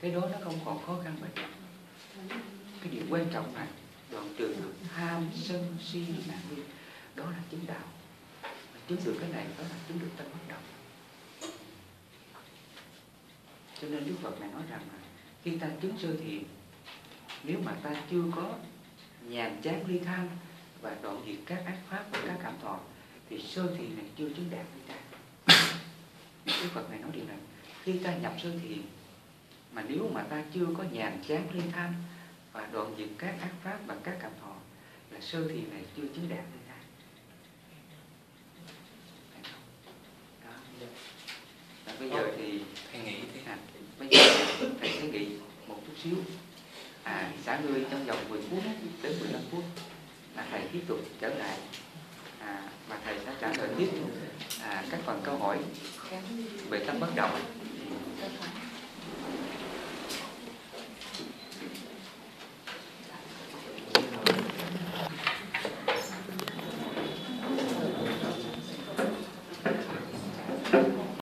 Cái đó nó không còn khó khăn vậy cái điều quan trọng là đoạn trừ được tham sân si mạng nghi đó là chứng đạo. Chứng được cái này đó là chứng được tâm bất động. Cho nên Đức Phật này nói rằng là khi ta chứng sơ thiền nếu mà ta chưa có nhàn chán ly tham và đoạn diệt các ác pháp và các cảm thọ thì sơ thiền này chưa chứng đạt với ta. Đức Phật này nói điều này. Khi ta nhập sơ thiền mà nếu mà ta chưa có nhàn chán ly tham và đoạn diệt các ác pháp và các cảm thọ là sơ thiền này chưa chứng đạt với ta. Và bây giờ thì thầy nghĩ thế. À, bây giờ thầy sẽ nghĩ một chút xíu. À xả người trong vòng 10 phút đến 15 phút là thầy tiếp tục trở lại. À, và thầy sẽ trả lời tiếp à, các phần câu hỏi về tâm bất động.